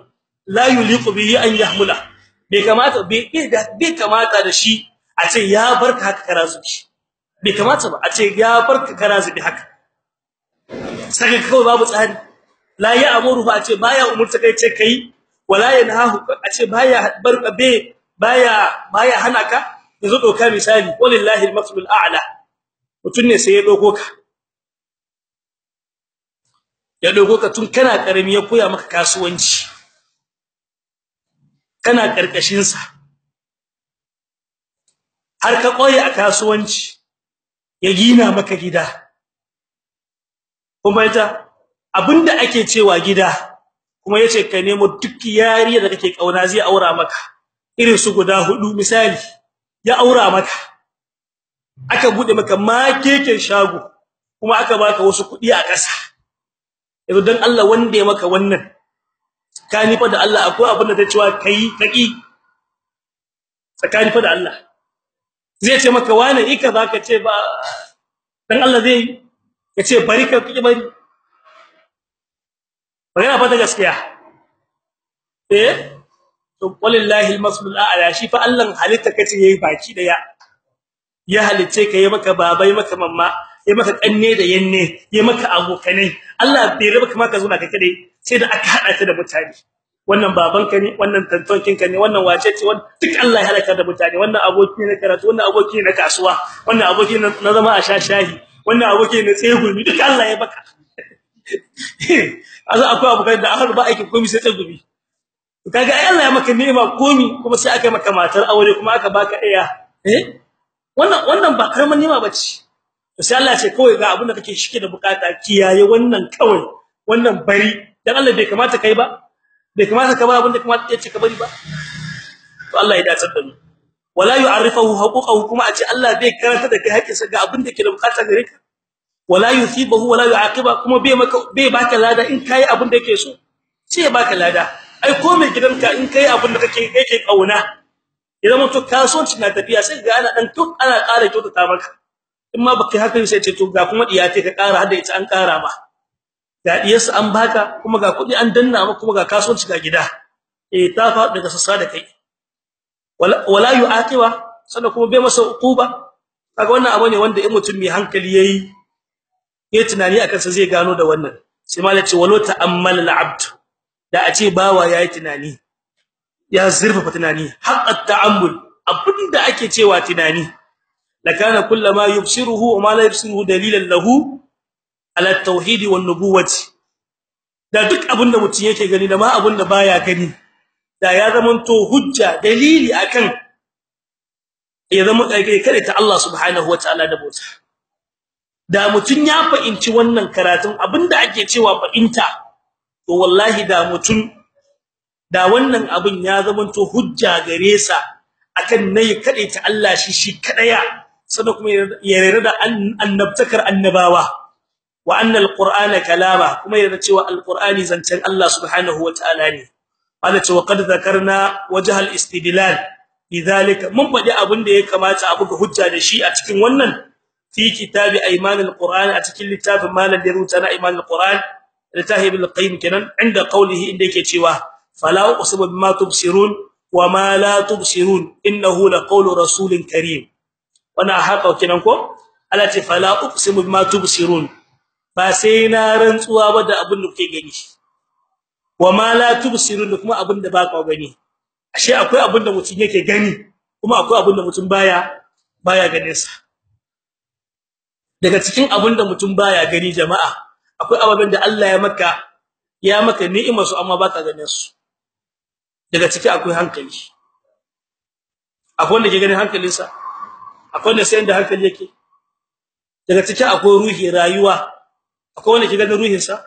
la yuliqu bihi an yahmula. Bai kamata bai kamata da shi a ce ya barka haka karazuki bai kamata ba. A ce ya barka karazuki haka. Sai kawai babu tsari. La ya amuru fa a ce baya umurta kai ce kai wala yanhahu a ce baya barka be baya baya hana ka. Yanzu doka misali. Wallahi al-mafdul a'la. Mutun ne sai ya doko ka. Ya doko ka tun kana ƙarami ya koya maka kasuwanci. Kana ƙarƙashin sa har ka koyi a kasuwanci ya gina maka gida. Kuma ita abin da ake cewa gida kuma ya ce ka nemo duk yariya da kake ƙauna zai aura maka irin su guda huɗu misali ya aura maka. Aka buɗe maka makeken shago kuma aka baka wasu kuɗi a ƙasa. Yanzu dan Allah wanda ya maka wannan tsakani fa da Allah akwai abin da ta cewa kai kaki tsakani fa da Allah. Zai ce maka wani ika zaka ce ba dan Allah zai ya ce bari ka kike bari. Bari fa da gaskiya. Eh? To wallahi almasbul a'la shi fa Allah halitta kace yayi baki ɗaya. Ya halice ka yayi maka babai maka mamma yayi maka kanne da yanne yayi maka abokanai. Allah bai raba kuma ka zo na kake dai sai da aka hada ta da mutane. Wannan babanka ne wannan tantonkinka ne wannan wace ce wannan duk Allah ya halaka da mutane wannan aboki ne na karatu wannan aboki ne na kasuwa wannan aboki ne na zama a shashahi wannan aboki ne tsegumi duk Allah ya baka. [LAUGHS] Azu akwai abokan da aka ba aikin komai sai tsegumi. Kaga ai Allah ya maka ni'ima komi kuma sai aka maka matar aure kuma aka baka iya eh? Wannan wannan ba karaman ni'ima bace sai Allah ce kawai ga abin da kake shike da buƙata kiyaye wannan kawai wannan bari. Dan Allah bai kamata kai ba. Bai kamata ka ba abin da kamata ya ce ka bari ba. To Allah ya dace da mu. Wala yu'arifuhu huquqahu kuma a ce Allah bai karanta da kai hakkinsa ga abin da ke da buƙata gare ka. Wala yusibahu wala yu'aqiba kuma bai maka bai baka lada in kai abin da yake so. Sai baka lada. Ai ko mai gidanka in kai abin da kake kake ƙauna idan mutum kasuwanci na tafiya sai ga ana dan tuk ana ƙara kyautata maka. In ma baka haka sai ce to ga kuma diya ce ka ƙara hada ita an ƙara ma. Ga diyarsa an baka kuma ga kuɗi an danna maka kuma ga kasuwanci ga gida. Eh ta fa daga sassa da kai. Wala yu'aqiba sannan kuma bai masa uquba. Kaga wannan abu ne wanda in mutum mai hankali yayi yayi tunani akan sa zai gano da wannan. Sai malai ce walau ta'ammal al-abd da a ce bawa yayi tunani ya zurfafa tunani haqqat ta'ammul abin da ake cewa tunani. Lakana kullama yubsiruhu wa ma la yubsiruhu dalilan lahu ala at-tauhid wan nubuwati. Da duk abin da mutum yake gani da ma abin da baya gani da ya zamanto hujja dalili akan ya zama kai kare ta Allah subhanahu wataala da bauta. Da mutun ya fahimci wannan karatun abin da ake cewa fahimta to wallahi da mutun da wannan abin ya zamanto hujja gare sa akan na yi kade ta Allah shi shi kadaya sannan kuma ya yarda da annabtakar annabawa. Wa anna alqur'ana kalama kuma yarda cewa alqur'ani zancen Allah subhanahu wataala ne. Allah ce wa qad zakarna wajh al-istidlal lidhalika mun faɗi abin da ya kamata a buga hujja da shi a cikin wannan fi kitabi ayman al-qur'an a cikin littafin malam da rubuta na ayman al-qur'an littafin al-qayyim kenan inda qawlihi inda yake cewa fala uqsimu bima tubsirun wa ma la tubsirun innahu laqawlu rasulin karim. Wannan haka kenan ko? Allah ce fala uqsimu bima tubsirun. Ba sai na rantsuwa ba da abin da kuke gani. Wama la tubsirun kuma abin da ba ka gani. Ashe akwai abin da mutum yake gani kuma akwai abin da mutum baya baya ganin sa. Daga cikin abin da mutum baya gani jama'a akwai ababen da Allah ya maka ya maka ni'imar su amma baka ganin su. Daga ciki akwai hankali. Akwai wanda ke ganin hankalinsa? Akwai wanda sai da hankali yake? Daga ciki akwai ruhi rayuwa. Akwai wanda ke ganin ruhinsa?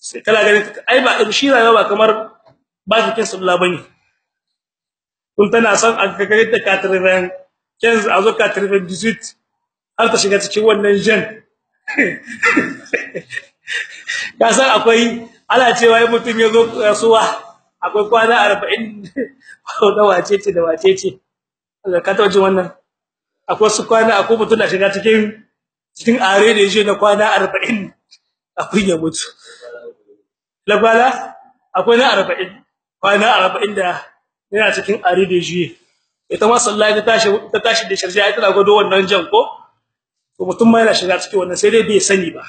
Sai kala ganin ai ba shi rayuwa ba kamar ba cikin sallah ba ne kun tana son a ga da katriven kenz a zo katriven 18 har ta shiga cikin wannan jan [LAUGHS] ka san akwai ana cewa ai mutun ya zo rasuwa akwai kwana 40 [LAUGHS] da wacece da wacece Allah ka tawaje wannan? Akwai su kwana akwai mutun na shiga cikin cikin are da ya je na kwana 40 akwai ya mutu. Labala akwai na 40 kwana 40 da yana cikin ya je ita ma sallahi ta tashi ta tashi da sharja ita da gado wannan jan ko? To mutum ma yana shiga cikin wannan sai dai bai sani ba.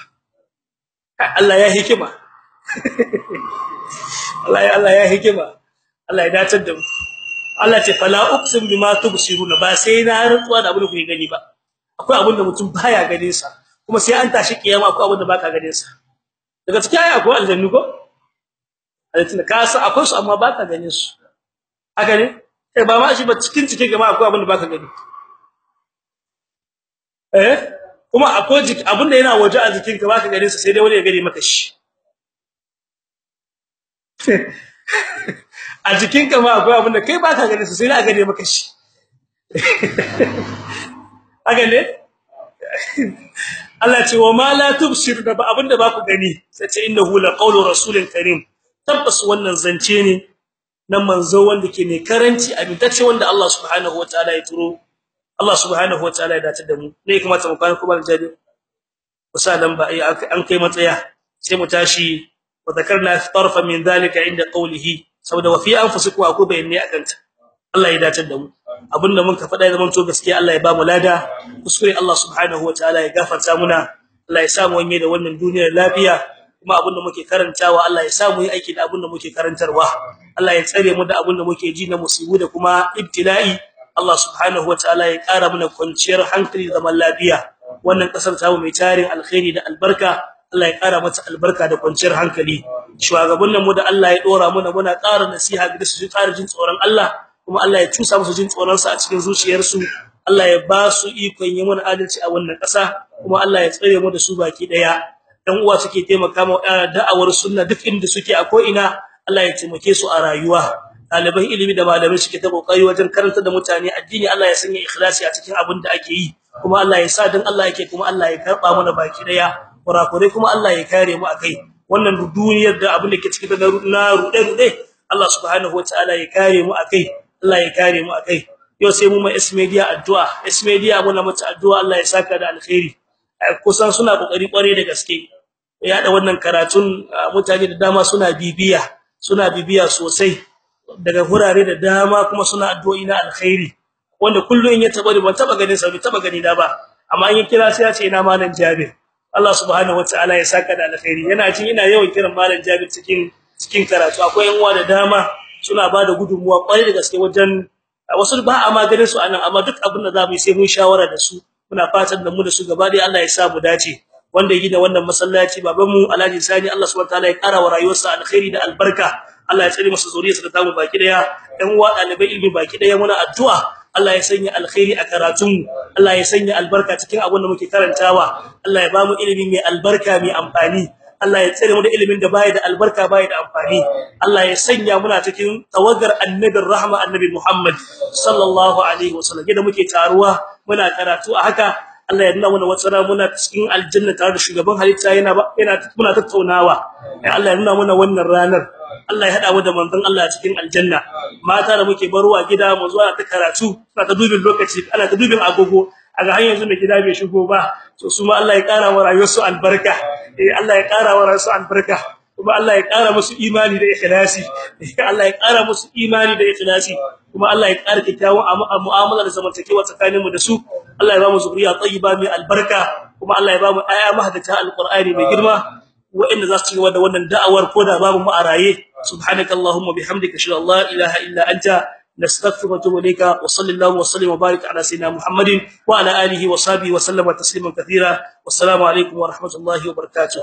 Allah ya hikima. [LAUGHS] Allah ya Allah ya hikima. Allah ya dace da mu. Allah ce fala uqsim bima tubsiruna. Ba sai na rantsuwa da abin da kuke gani ba. Akwai abin da mutum baya ganin sa kuma sai an tashi kiyama akwai abin da baka ganin sa. Daga cikin ayi akwai aljannu ko? Aljanna ka sa akwai su amma baka ganin su. Haka ne eh ba ma shi ba cikin cikin gama akwai abin da baka gani. Eh? Kuma akwai jiki abin da yana waje a jikinka baka ganin sa sai dai wani ya gani maka shi. [LAUGHS] A jikinka ma akwai abin da kai baka ganin sa sai dai a gane maka shi. [LAUGHS] Haka ne [LAUGHS] Allah ce wa ma la tubsir da ba abin da ba ku gani. Sai ce innahu la qawlu rasulin karim. Tabbas wannan zance ne na manzo wanda ke ne karanci abintacce wanda Allah subhanahu wataala ya turo. Allah subhanahu wataala ya dace da mu. Ne kuma ta mukan kuma jabi? Misalan ba an kai matsaya. Sai mu tashi. Wa zakarna tarfa min zalika inda qawlihi. Saboda wa fi anfusikum aku bayyane akanta. Allah ya dace da mu. Abin da mun ka faɗa ya zama to gaskiya Allah ya ba mu lada. Kuskure Allah subhanahu wataala ya gafarta muna. Allah ya sa mu wanye da wannan duniyar lafiya. Kuma abin da muke karantawa Allah ya sa mu yi aiki da abin da muke karantarwa. Allah ya tsare mu da abin da muke ji na musibu da kuma ibtila'i. Allah subhanahu wataala ya ƙara mana kwanciyar hankali da zaman lafiya. Wannan ƙasar ta mu mai tarin alkhairi da albarka Allah ya ƙara mata albarka da kwanciyar hankali. Shugabannin mu da Allah ya dora muna muna ƙara nasiha ga su ƙara jin tsoron Allah. Kuma Allah ya cusa musu jin tsoron sa a cikin zuciyarsu. Allah ya ba su ikon yi mana adalci a wannan ƙasa kuma Allah ya tsare mu da su baki ɗaya dan uwa suke taimaka mu da'awar sunna duk inda suke a ko ina Allah ya taimake su a rayuwa. Ɗaliban ilimi da malamai suke ta ƙoƙari wajen karanta da mutane addini Allah ya sanya ikhlasi a cikin abin da ake yi. Kuma Allah ya sa dan Allah yake kuma Allah ya karɓa mana baki ɗaya kurakure kuma Allah ya kare mu akai wannan duniyar da abin da ke cikin na rude Allah subhanahu wataala ya kare mu akai Allah ya kare mu akai yau sai mu ma S media addu'a. S media muna mata addu'a Allah ya saka da alkhairi. Kusan suna ƙoƙari kware da gaske. Ya da wannan karatun mutane da dama suna bibiya suna bibiya sosai. Daga hurare da dama kuma suna addu'o'i na alkhairi. Wanda kullun ya taba ban taba ganin sa taba gani da ba. Amma in kira sai ya ce ina malam Jabir. Allah subhanahu wataala ya saka da alkhairi. Yana jin ina yawan kiran malam Jabir cikin cikin karatu. Akwai yan uwa da dama suna ba da gudunmuwa ƙwarai da gaske wajen wasu ba a maganin su a nan amma duk abin da za mu yi sai mun shawara da su muna fatan da mu da su gaba dai Allah ya sa mu dace. Wanda yi da wannan masallaci baban mu Alhaji Sani Allah subhanahu wataala ya kara wa rayuwarsa alkhairi da albarka. Allah ya tsare masa zuriyarsa da tamu baki ɗaya ɗan uwa ɗalibai ilmi baki ɗaya muna addu'a. Allah ya sanya alkhairi a karatun Allah ya sanya albarka cikin abin da muke karantawa. Allah ya ba mu ilimi mai albarka mai amfani. Allah ya tsare mu da ilimin da bai da albarka bai da amfani. Allah ya sanya muna cikin tawagar annabin rahma annabi Muhammad sallallahu alaihi wasallam. Da muke taruwa muna karatu a haka Allah ya nuna mana wata muna cikin aljanna tare da shugaban halitta yana yana muna tattaunawa. Allah ya nuna mana wannan ranar. Allah ya hada mu da manzon Allah cikin aljanna. Mata da muke barwa gida mu zuwa ta karatu suna ta dubin lokaci ana ta dubin agogo. Aga har yanzu da gida bai shigo ba to su ma Allah ya kara wa rayuwarsu albarka. Eh Allah ya kara wa rayuwarsu albarka. Kuma Allah ya kara musu imani da ikhlasi. Allah ya kara musu imani da ikhlasi. Kuma Allah ya kara kikkiawan mu'amala da zamantakewa tsakaninmu da su. Allah ya ba mu zuriya tayyiba mai albarka. Kuma Allah ya ba mu aya mahdata alqur'ani mai girma wa'inda za su ci wannan da'awar ko da babu mu a raye. Subhanakallahumma bihamdika ashhadu an la ilaha illa anta نستغفرك ونتوب اليك وصلى الله وسلم وبارك على سيدنا محمد وعلى اله وصحبه وسلم تسليما كثيرا والسلام عليكم ورحمه الله وبركاته